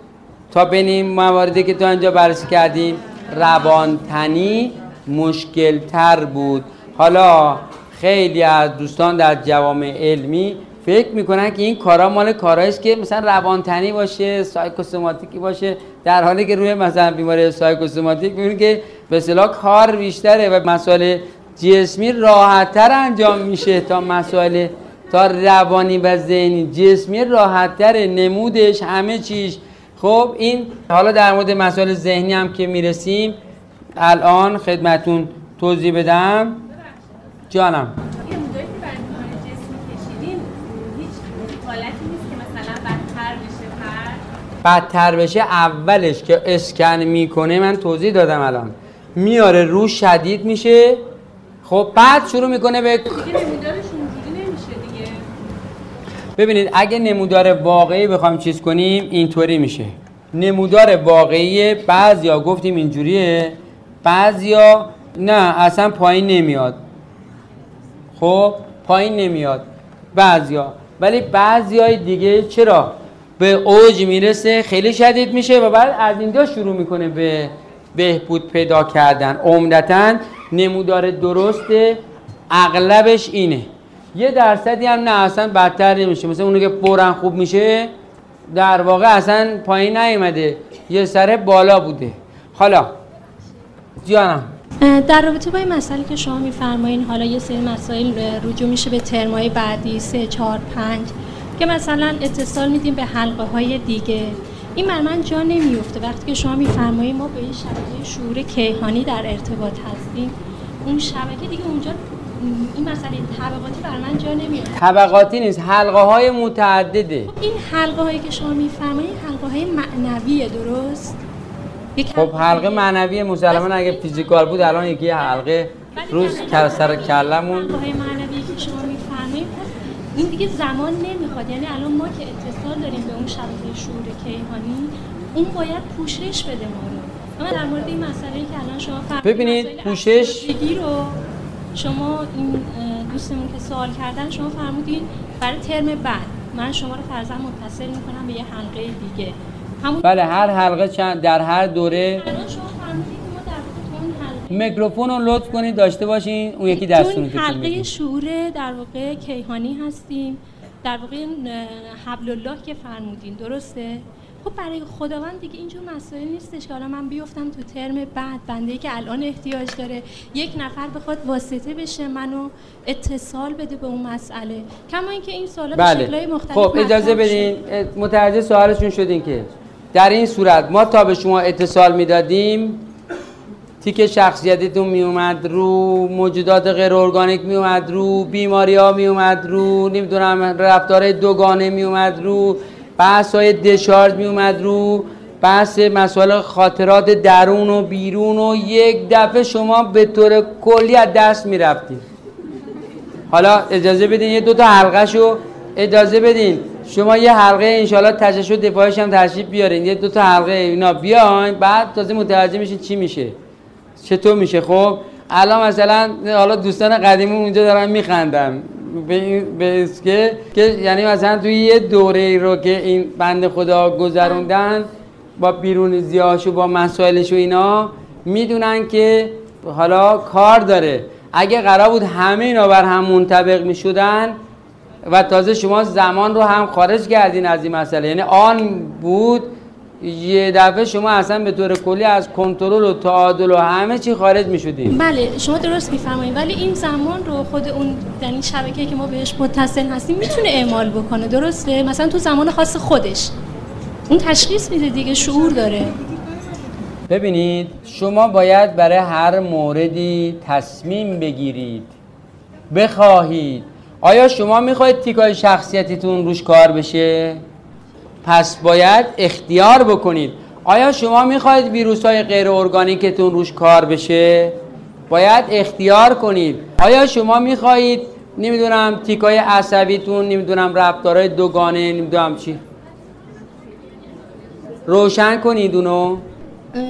تا بینیم مواردی که تا اینجا بررسی کردیم روانتنی مشکل تر بود. حالا خیلی از دوستان در جوامع علمی فکر می‌کنن که این کارا مال کارهایی است که مثلا روانتنی باشه سایکوسوماتیکی باشه در حالی که روی مثلا بیماری سایکوسوماتیک می‌بینید که به کار بیشتره و مسائل جسمی راحتتر انجام میشه تا مسائل تا روانی و ذهنی. جسمی راحتتر نمودش همه چیش. خب این حالا در مورد مسائل ذهنی هم که می‌رسیم الان خدمتون توضیح بدم. جانم. بدتر بشه اولش که اسکن می‌کنه من توضیح دادم الان. میاره رو شدید میشه. خب بعد شروع می‌کنه به ببینید اگه نمودار واقعی بخوام چیز کنیم اینطوری میشه. نمودار واقعی بعضیا گفتیم اینجوریه بعضیا نه اصلا پایین نمیاد. خب پایین نمیاد. بعضیا. ولی بعضیای دیگه چرا؟ به اوج می‌رسه خیلی شدید میشه و بعد از اینجا شروع می‌کنه به بهبود پیدا کردن. عمدتا نمودار درست اغلبش اینه. یه درصدی هم نه اصلا بدتر نمیشه. مثل اونو که برن خوب میشه در واقع اصلا پایین نیومده. یه سر بالا بوده. حالا جانم. در رابطه با این مسئله که شما میفرمایین حالا یه سری مسائل رجوع میشه به ترمای بعدی سه چهار پنج که مثلا اتصال میدیم به حلقه های دیگه. این بر من جا نمیفته وقتی که شما میفرمایید ما به این شبکه شعور کیهانی در ارتباط هستیم اون شبکه دیگه اونجا این مسئله طبقاتی بر من جا نمیاد طبقاتی نیست حلقه های متعدده. خب این حلقه هایی که شما میفرمایید حلقه های معنویه درست؟ خب حلقه معنوی مسلمان اگه فیزیکال بود الان یکی حلقه روز سر کلمون. حلقه های معنوی که شما این دیگه زمان نمی‌خواد. یعنی الان ما که اتصال داریم به اون شبکه شعور کیهانی اون باید پوشش بده ما رو. اما در مورد این مسئله که الان شما ببینید پوشش رو شما این دوستمون که سوال کردن شما فرمودین برای ترم بعد. من شما رو فرضاً متصل می‌کنم به یه حلقه دیگه. همون بله هر حلقه چند در هر دوره الان شما فرمودید که ما در میکروفون رو لطف کنید داشته باشین اون یکی دستون حلقه شعور در واقع کیهانی هستیم. در واقع حبل الله که فرمودین درسته؟ خب برای خداوند دیگه اینجور مسائل نیستش که حالا من بیفتم تو ترم بعد بنده که الان احتیاج داره. یک نفر بخواد واسطه بشه منو اتصال بده به اون مسئله. کما اینکه این سوالا بله. به شکل‌های مختلف خب اجازه بدین متوجه سوالشون شدین که در این صورت ما تا به شما اتصال می‌دادیم. تیک شخصیتتون می اومد رو موجودات غیر ارگانیک می اومد رو بیماری ها می اومد رو نمی‌دونم رفتار دوگانه می اومد رو بحث های دشارج می اومد رو بحث مسائل خاطرات درون و بیرون و یک دفعه شما به طور کلی از دست می رفتید حالا اجازه بدین یه دوتا حلقه شو اجازه بدین. شما یه حلقه انشالله تشش و دفاعش هم تشریف بیارین. یه دوتا حلقه اینا بیاین بعد تازه متوجه میشین چی میشه. چطور میشه؟ خب الان مثلا حالا دوستان قدیمی اونجا دارن میخندن. به به که یعنی مثلا توی یه دوره ای رو که این بند خدا گذروندن با بیرون و با مسائلش و اینا می‌دونن که حالا کار داره. اگه قرار بود همه اینا بر هم منطبق می شدن و تازه شما زمان رو هم خارج کردین از این مسئله. یعنی آن بود یه دفعه شما اصلا به طور کلی از کنترل و تعادل و همه چی خارج می شدین بله شما درست میفرمایید ولی این زمان رو خود اون یعنی شبکه که ما بهش متصل هستیم می‌تونه اعمال بکنه درسته؟ مثلا تو زمان خاص خودش. اون تشخیص میده دیگه شعور داره. ببینید شما باید برای هر موردی تصمیم بگیرید. بخواهید. آیا شما می‌خواید تیکای شخصیتیتون روش کار بشه؟ پس باید اختیار بکنید. آیا شما می‌خواید ویروس های غیر ارگانیکتون روش کار بشه؟ باید اختیار کنید. آیا شما می‌خواهید نمی‌دونم تیکای عصبیتون نمی‌دونم رفتارهای دوگانه نمی‌دونم چی؟ روشن کنید اونو.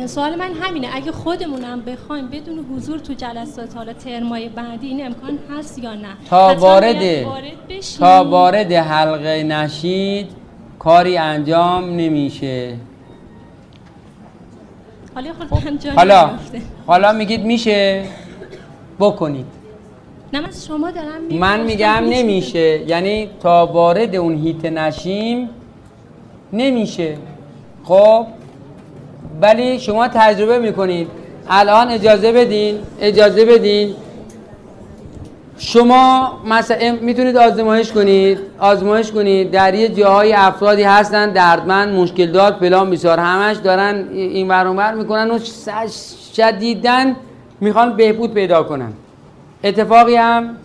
سوال من همینه. اگه خودمونم بخوایم بدون حضور تو جلسات حالا ترمای بعدی این امکان هست یا نه؟ تا وارد تا وارد حلقه نشید کاری انجام نمیشه. حالا حالا حالا میگید میشه؟ بکنید. نه از شما دارم من میگم نمیشه. یعنی تا وارد اون هیت نشیم نمیشه. خب ولی شما تجربه می‌کنید. الان اجازه بدین اجازه بدین. شما مثلا می‌تونید آزمایش کنید آزمایش کنید. در یه جاهای افرادی هستن دردمند مشکل دار فلان بیسار همش دارن این ور می‌کنن و شدیدن می‌خوان بهبود پیدا کنن. اتفاقی هم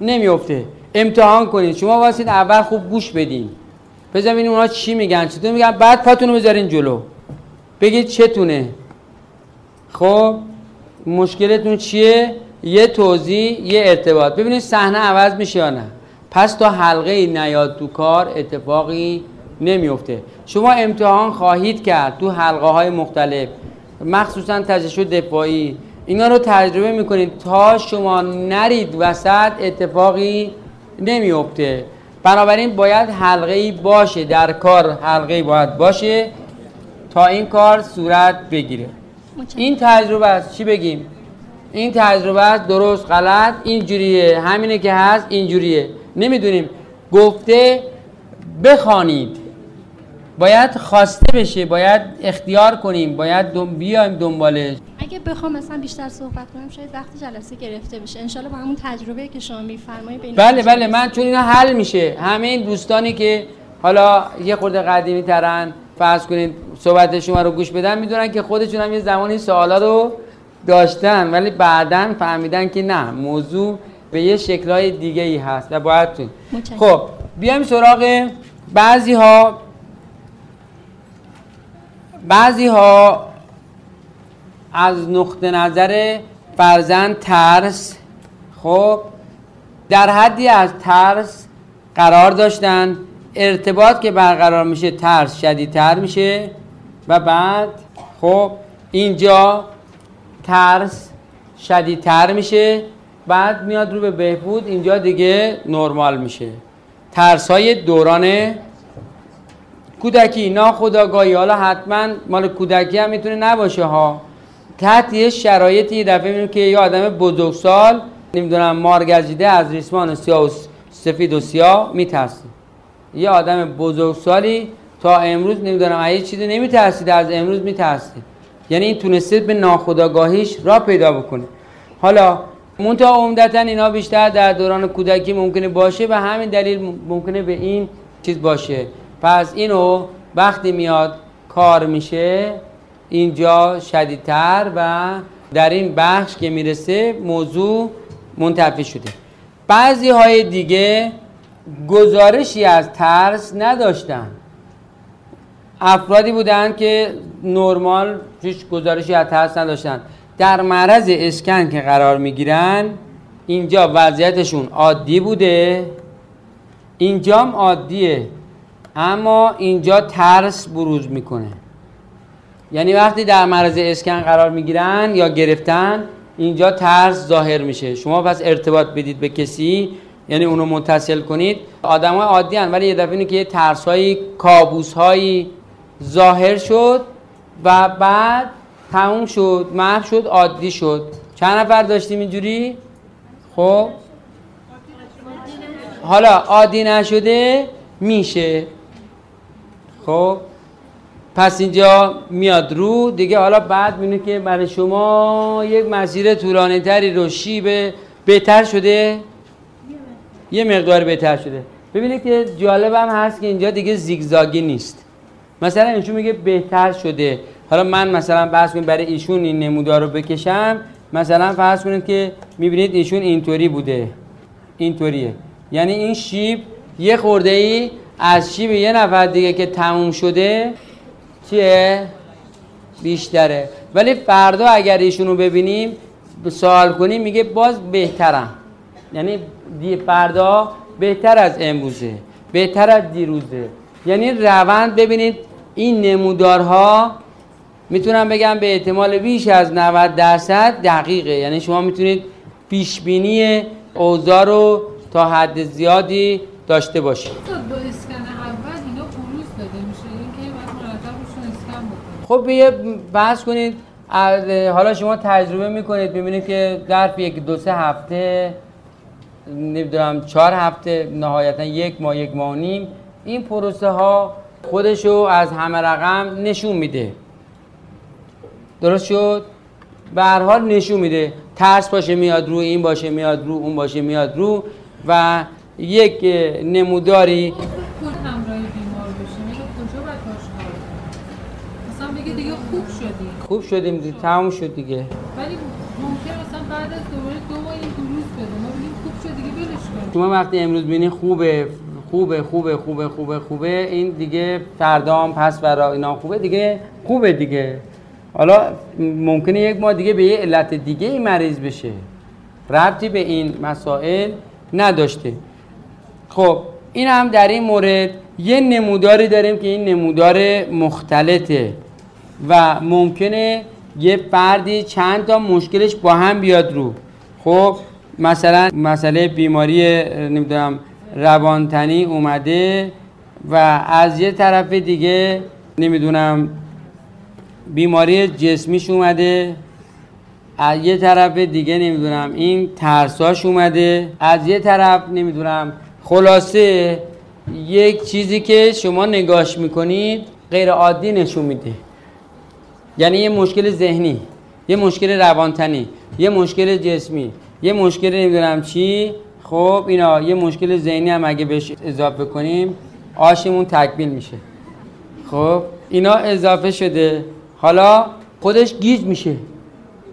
نمیفته امتحان کنید. شما واسید اول خوب گوش بدین. بذارین اونها چی میگن چطور میگن. بعد پاتونو بذارین جلو. بگید چتونه. خب مشکلتون چیه؟ یه توضیح یه ارتباط. ببینید صحنه عوض میشه یا نه. پس تا حلقه نیاد تو کار اتفاقی نمیفته. شما امتحان خواهید کرد تو حلقه های مختلف. مخصوصا تجشد دفاعی. اینا رو تجربه می‌کنید تا شما نرید وسط اتفاقی نمیفته بنابراین باید حلقه ای باشه. در کار حلقه ای باید باشه تا این کار صورت بگیره. این تجربه است. چی بگیم؟ این تجربه است درست غلط اینجوریه. همینه که هست اینجوریه. نمی‌دونیم. گفته بخوانید باید خواسته بشه باید اختیار کنیم باید دم بیایم دنبالش. اگه بخوام مثلا بیشتر صحبت کنم شاید وقت جلسه گرفته بشه. انشالله با همون تجربه که شما میفرمایید بله بله. من چون اینا حل میشه. همه این دوستانی که حالا یه خورده قدیمی ترن فرض کنید صحبت شما رو گوش بدن می‌دونن که خودشون هم یه زمانی سوالا رو داشتن ولی بعدا فهمیدن که نه موضوع به یه شکلهای دیگه ای هست و باید تو خب بیایم سراغ بعضی ها بعضی ها از نقطه نظر فرزن ترس خب در حدی از ترس قرار داشتن ارتباط که برقرار میشه ترس شدیدتر میشه و بعد خب اینجا ترس شدیدتر میشه بعد میاد رو به بهبود اینجا دیگه نرمال میشه. ترس های دوران کودکی ناخداگاهی حالا حتما مال کودکی هم می‌تونه نباشه ها. تحت یه شرایطی دفعه می‌بینیم که یه آدم بزرگسال نمی‌دونم مارگزیده از ریسمان سیاه و سفید و سیاه میترسه. یه آدم بزرگسالی تا امروز نمی‌دونم از چیزی نمیترسید از امروز میترسید یعنی این تونسته به ناخداگاهیش را پیدا بکنه حالا منتها عمدتا اینا بیشتر در دوران کودکی ممکنه باشه و همین دلیل ممکنه به این چیز باشه. پس اینو وقتی میاد کار میشه اینجا شدیدتر و در این بخش که می‌رسه موضوع منتفی شده. بعضی های دیگه گزارشی از ترس نداشتن. افرادی بودن که نرمال هیچ گزارشی از ترس نداشتن در معرض اسکن که قرار می‌گیرن اینجا وضعیتشون عادی بوده؟ اینجام عادیه اما اینجا ترس بروز می‌کنه. یعنی وقتی در معرض اسکن قرار می‌گیرن یا گرفتن اینجا ترس ظاهر میشه. شما پس ارتباط بدید به کسی یعنی اونو متصل کنید. آدم های عادی هن ولی یه دفعه که ترس های کابوس هایی ظاهر شد و بعد تموم شد محو شد عادی شد. چند نفر داشتیم اینجوری؟ خب؟ حالا عادی نشده میشه. خب؟ پس اینجا میاد رو. دیگه حالا بعد میونه که برای شما یک مسیر طولانی تری رو شیبه بهتر شده. یه مقدار بهتر شده. ببینید که جالبم هست که اینجا دیگه زیگزاگی نیست. مثلا ایشون میگه بهتر شده. حالا من مثلا بحث کنیم برای ایشون این نمودار رو بکشم. مثلا فرض کنید که می‌بینید ایشون اینطوری بوده. اینطوریه. یعنی این شیب یه خورده ای از شیب یه نفر دیگه که تموم شده چیه؟ بیشتره. ولی فردا اگر ایشون رو ببینیم سوال کنیم میگه باز بهترم. یعنی فردا بهتر از امروزه. بهتر از دیروزه. یعنی روند ببینید این نمودارها می‌تونم بگم به احتمال بیش از 90 درصد دقیقه. یعنی شما می‌تونید پیش بینی اوضاع رو تا حد زیادی داشته باشید. با اسکن اول اینا بروز داده میشه. اینکه بعد مرتب روشون اسکن بکنید. خب یه بحث کنید. حالا شما تجربه می‌کنید ببینید که در یک دو سه هفته نمی‌دونم چهار هفته نهایتا یک ماه یک ماه و نیم این پروسه ها خودشو از همه رقم نشون میده. درست شد؟ به هر حال نشون میده. ترس باشه میاد رو این باشه میاد رو اون باشه میاد رو و یک نموداری خوب شدی. خوب شدیم دیگه تموم شد دیگه. ولی ممکن مثلا بعد از دوباره دو ماه این بده. ما بگیم خوب شد دیگه ولش شما وقتی امروز بینی خوبه خوبه خوبه خوبه خوبه خوبه. این دیگه فردا هم پس برا اینا خوبه. دیگه خوبه دیگه. حالا ممکنه یک ماه دیگه به یه علت دیگه این مریض بشه. ربطی به این مسائل نداشته. خب این هم در این مورد یه نموداری داریم که این نمودار مختلطه و ممکنه یه فردی چند تا مشکلش با هم بیاد رو. خب مثلا مسئله بیماری نمی‌دونم روانتنی اومده و از یه طرف دیگه نمی‌دونم بیماری جسمیش اومده از یه طرف دیگه نمی‌دونم این ترساش اومده از یه طرف نمی‌دونم خلاصه یک چیزی که شما نگاش می‌کنید غیر عادی نشون میده. یعنی یه مشکل ذهنی یه مشکل روانتنی یه مشکل جسمی یه مشکل نمی‌دونم چی خب اینا یه مشکل ذهنی هم اگه بهش اضافه کنیم آشمون تکمیل میشه. خب اینا اضافه شده. حالا خودش گیج میشه.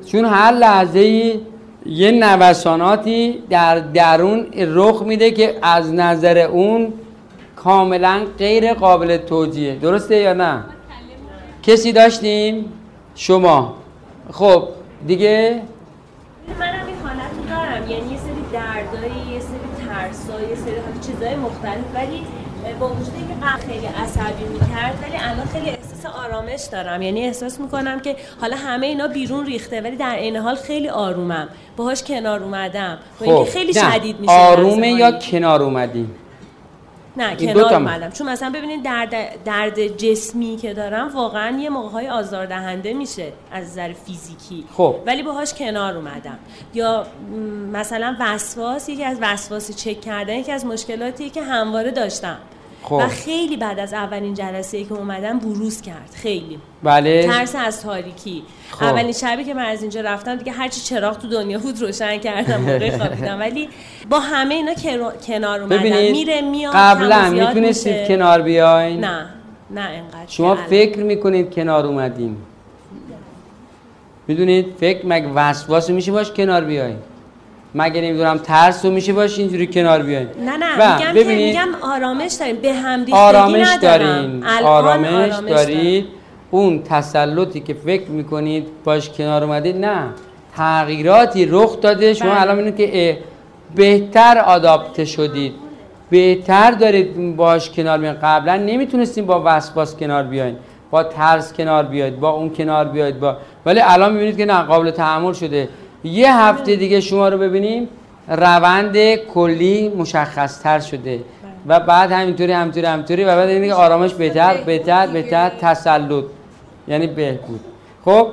چون هر لحظه ای یه نوساناتی در درون رخ میده که از نظر اون کاملا غیر قابل توجیه. درسته یا نه؟ کسی داشتیم؟ شما. خب دیگه منم این حالت رو دارم یعنی یه سری دردایی یه سری ترسایی چیزای مختلف ولی با وجود اینکه قبل خیلی عصبی می‌کرد ولی الان خیلی احساس آرامش دارم یعنی احساس می‌کنم که حالا همه اینا بیرون ریخته ولی در عین حال خیلی آرومم باهاش کنار اومدم با اینکه خیلی خب، نه. شدید میشه آرومه. یا کنار اومدیم نه کنار اومدم. چون مثلا ببینید درد درد جسمی که دارم واقعا یه موقع های آزاردهنده میشه از نظر فیزیکی. خب. ولی باهاش کنار اومدم. یا مثلا وسواس یکی از وسواسی چک کردن یکی از مشکلاتی که همواره داشتم. خب. و خیلی بعد از اولین جلسه که اومدم بروز کرد. خیلی. بله. ترس از تاریکی. خب. اولین شبی که من از اینجا رفتم دیگه هرچی چراغ تو دنیا بود روشن کردم موقع خوابیدم ولی با همه اینا کنار اومدم. ببینید میره میاد قبلا می‌تونستید. کنار بیاین؟ نه. نه انقدر شما. فکر می‌کنید کنار اومدیم. می‌دونید؟ فکر مگه وسواس میشه باش کنار بیاین؟ مگه نمی‌دونم ترس رو میشه باش اینجوری کنار بیاین. نه نه و میگم که میگم آرامش داریم. به هم آرامش. دارین. آرامش, دارم. دارید. اون تسلطی که فکر می‌کنید باش کنار اومدید نه. تغییراتی رخ داده. شما بله. الان می‌بینید که بهتر آداپته شدید. بهتر دارید باش کنار بیاین. قبلا نمی‌تونستیم با وسواس کنار بیاین. با ترس کنار بیاید. با اون کنار بیاید. با ولی الان می‌بینید که نه قابل تحمل شده. یه هفته دیگه شما رو ببینیم. روند کلی مشخص تر شده و بعد همینطوری همینطوری همینطوری. و بعد اینه که آرامش بهتر بهتر بهتر. تسلط. یعنی بهبود. خب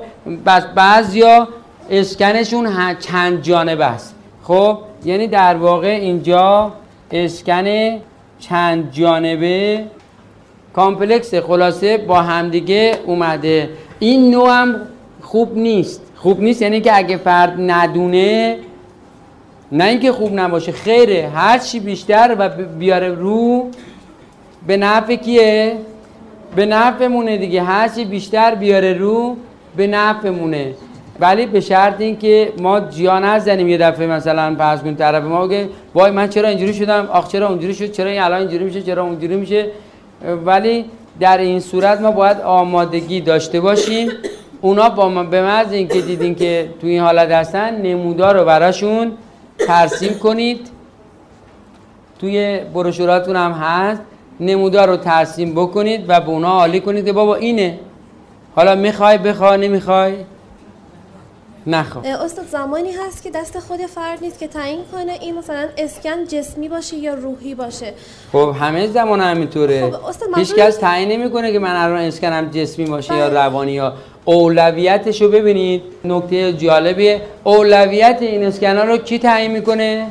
بس بعضیا اسکنشون چند جانبه است. خب یعنی در واقع اینجا اسکن چند جانبه کامپلکس. خلاصه با همدیگه اومده. این نوع هم خوب نیست. خوب نیست یعنی که اگه فرد ندونه نه اینکه خوب نباشه خیره. هر چی بیشتر و بیاره رو به نفع کیه؟ به نفعمونه دیگه. هر چی بیشتر بیاره رو به نفعمونه ولی به شرط اینکه ما جیا نزنیم یه دفعه مثلا فرض کنید طرف ما بگه وای من چرا اینجوری شدم؟ آخ چرا اونجوری شد؟ چرا این الان اینجوری میشه؟ چرا اونجوری میشه؟ ولی در این صورت ما باید آمادگی داشته باشیم. اونا با ما به محض اینکه دیدین که تو این حالت هستن نمودار رو براشون ترسیم کنید. توی بروشوراتون هم هست. نمودار رو ترسیم بکنید و به اونا عالی کنید که بابا اینه. حالا می‌خوای بخوای نمی‌خوای؟ نخواه اه، استاد زمانی هست که دست خود فرد نیست که تعیین کنه این مثلا اسکن جسمی باشه یا روحی باشه. خب همه زمان همینطوره. خب، هیچ کس تعیین نمی‌کنه که من الان اسکنم جسمی باشه یا روانی یا اولویتش رو ببینید. نکته جالبیه. اولویت این اسکن رو کی تعیین می‌کنه؟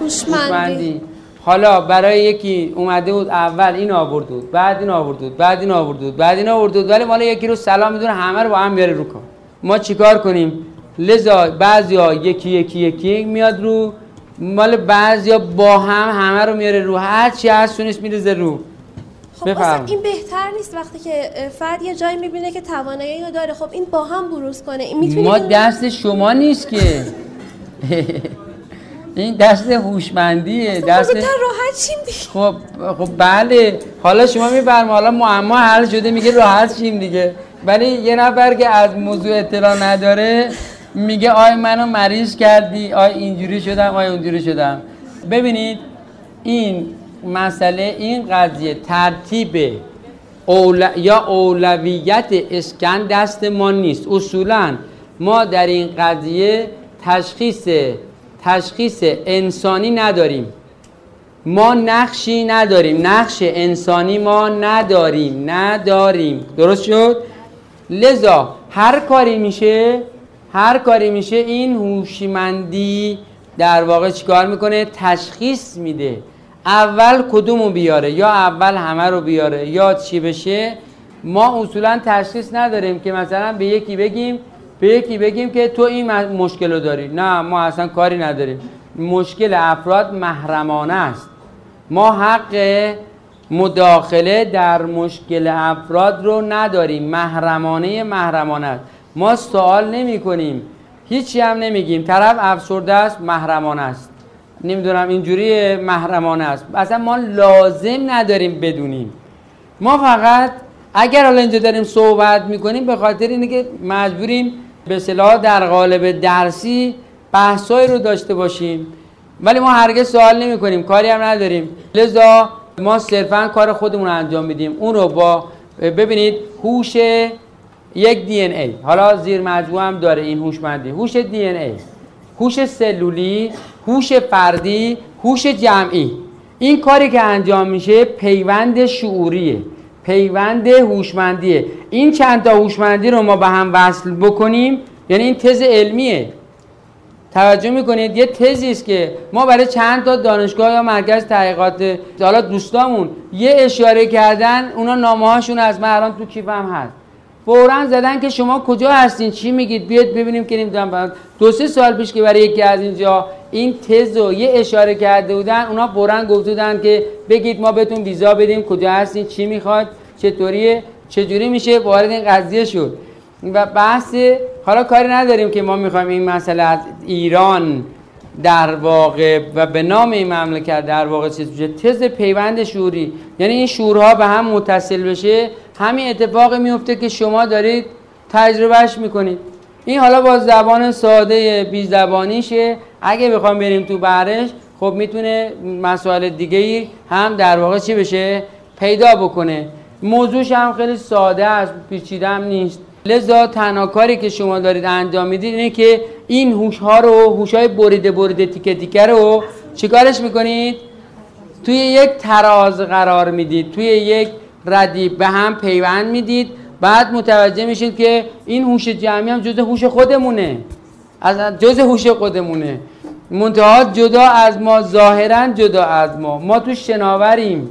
هوشمندی. حالا برای یکی اومده بود اول این آورد بود بعد این آورد بود بعد این آورد بود بعد این آورد بود ولی مال یکی رو سلام می‌دونه همه رو با هم بیاره رو کن ما چیکار کنیم؟ لذا بعضیا یکی یکی یکی میاد رو مال بعضیا با هم همه رو میاره رو هر چی هست تونست میرزه رو. خب. استاد این بهتر نیست وقتی که فرد یه جایی می‌بینه که توانایی رو داره. خب این با هم بروز کنه. این می‌تونه ما دست شما نیست که. این دست هوشمندیه دست راحت شیم دیگه. خب خب بله. حالا شما میفرما حالا معما حل شده میگه راحت شیم دیگه. ولی یه نفر که از موضوع اطلاع نداره میگه آی منو مریض کردی آی اینجوری شدم آی اونجوری شدم. ببینید این مسئله این قضیه ترتیب اول... یا اولویت اسکن دست ما نیست. اصولا ما در این قضیه تشخیص تشخیص انسانی نداریم. ما نقشی نداریم. نقش انسانی ما نداریم. نداریم. درست شد؟ لذا هر کاری میشه هر کاری میشه این هوشمندی در واقع چیکار می‌کنه؟ تشخیص میده. اول کدومو بیاره؟ یا اول همه رو بیاره؟ یا چی بشه؟ ما اصولا تشخیص نداریم که مثلا به یکی بگیم به یکی بگیم که تو این مشکل رو داری. نه ما اصلا کاری نداریم. مشکل افراد محرمانه است. ما حق مداخله در مشکل افراد رو نداریم. محرمانه محرمانه است. ما سوال نمی کنیم. هیچی هم نمیگیم طرف افسرده است محرمانه است. نمی‌دونم اینجوری محرمانه است. اصلا ما لازم نداریم بدونیم. ما فقط اگر حالا اینجا داریم صحبت می‌کنیم به خاطر اینه که مجبوریم به صلاح در قالب درسی بحثایی رو داشته باشیم. ولی ما هرگز سوال نمی کنیم کاری هم نداریم. لذا ما صرفا کار خودمون رو انجام میدیم. اون رو با ببینید هوش یک دی ای. حالا زیر مجموعه هم داره این هوشمندی. هوش دی ای. هوش سلولی هوش فردی هوش جمعی. این کاری که انجام میشه پیوند شعوریه. پیوند هوشمندیه. این چند تا هوشمندی رو ما به هم وصل بکنیم. یعنی این تز علمیه. توجه می‌کنید؟ یه تزی است که ما برای چند تا دانشگاه یا مرکز تحقیقات حالا دوستامون یه اشاره کردن اونا نامه هاشون از من الان تو کیفم هست. فورا زدن که شما کجا هستین چی میگید؟ بیاید ببینیم که نمی‌دونم دو سه سال پیش که برای یکی از اینجا این تز رو یه اشاره کرده بودن اونا فورا گفته بودن که بگید ما بهتون ویزا بدیم کجا هستین چی می‌خواد چطوریه چجوری میشه وارد این قضیه شد. و بحث حالا کاری نداریم که ما می‌خوایم این مسئله از ایران در واقع و به نام این مملکت در واقع چیز بشه. تز پیوند شعوری یعنی این شعورها به هم متصل بشه. همین اتفاق میفته که شما دارید تجربهش می‌کنید. این حالا با زبان ساده بی زبانیشه اگه بخوام بریم تو بحرش خب می‌تونه مسائل دیگه ای هم در واقع چی بشه؟ پیدا بکنه. موضوعش هم خیلی ساده است پیچیده هم نیست. لذا تنها کاری که شما دارید انجام می‌دید اینه که این هوش ها رو هوش های بریده بریده تیکه تیکه رو چیکارش می‌کنید؟ توی یک تراز قرار می‌دید توی یک ردیف به هم پیوند می‌دید. بعد متوجه میشید که این هوش جمعی هم جزء هوش خودمونه. از جز هوش خودمونه. منتها جدا از ما ظاهرا جدا از ما. ما تو شناوریم.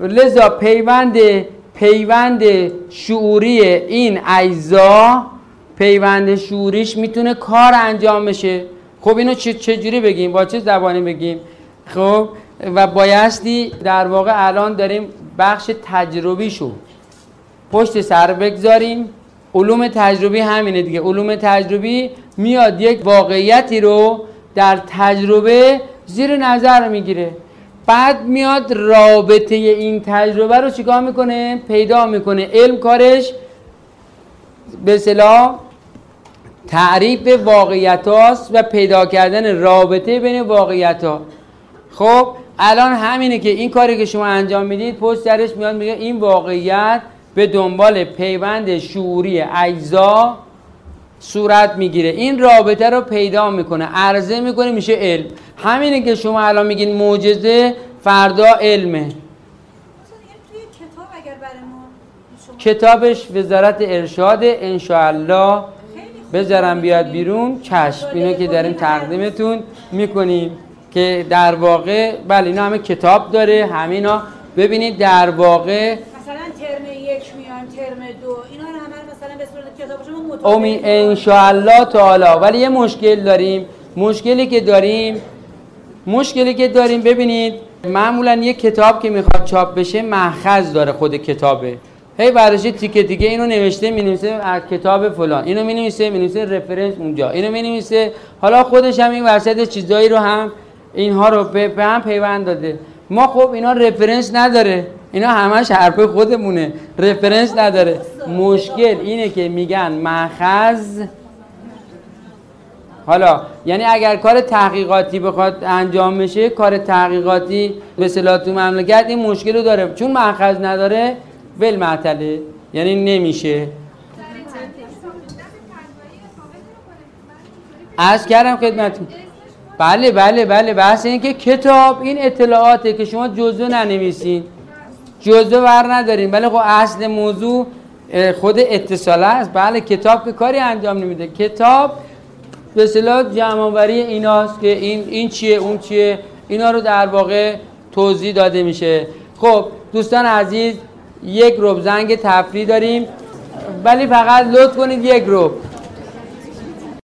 لذا پیوند پیوند شعوری این اجزا پیوند شعوریش می‌تونه کار انجام بشه. خب اینو چجوری بگیم؟ با چه زبانی بگیم؟ خب و بایستی در واقع الان داریم بخش تجربی شو پشت سر بگذاریم. علوم تجربی همینه دیگه. علوم تجربی میاد یک واقعیتی رو در تجربه زیر نظر می‌گیره. بعد میاد رابطه این تجربه رو چیکار می‌کنه؟ پیدا می‌کنه. علم کارش به صلاح تعریف واقعیت و پیدا کردن رابطه بین واقعیت ها خب الان همینه که این کاری که شما انجام می‌دید پشت سرش میاد میگه این واقعیت به دنبال پیوند شعوری اجزا صورت می‌گیره. این رابطه رو پیدا می‌کنه عرضه می‌کنه میشه علم. همینه که شما الان میگین معجزه فردا علمه. کتابش وزارت ارشاد انشاءالله بذارم بیاد بیرون چشم اینو که داریم تقدیمتون می‌کنیم که در واقع بله اینا همه کتاب داره همینا ببینید در واقع مثلا ترم یک میان ترم دو اینا رو همه مثلا به امی انشاءالله تعالی. ولی یه مشکل داریم. مشکلی که داریم مشکلی که داریم ببینید معمولا یه کتاب که می‌خواد چاپ بشه محخذ داره خود کتابه. هی براش تیکه دیگه اینو نوشته می نویسه از کتاب فلان. اینو می نویسه می نویسه رفرنس اونجا. اینو می نویسه حالا خودش هم این وسط چیزایی رو هم اینها رو به هم پیوند داده. ما خب اینا رفرنس نداره. اینا همش حرف خودمونه. رفرنس نداره. مشکل اینه که میگن مخز حالا یعنی اگر کار تحقیقاتی بخواد انجام بشه کار تحقیقاتی به صلاح تو مملکت این مشکل رو داره. چون مخز نداره ول معطله. یعنی نمیشه. از کردم خدمتون بله بله بله. بحث این که کتاب این اطلاعاته که شما جزو ننویسین. جزو ور ندارین بله خب اصل موضوع خود اتصال است. بله کتاب که کاری انجام نمیده. کتاب به اصطلاح جمعآوری ایناست که این این چیه اون چیه. اینا رو در واقع توضیح داده میشه. خب دوستان عزیز یک روب زنگ تفریح داریم. ولی فقط لطف کنید یک روب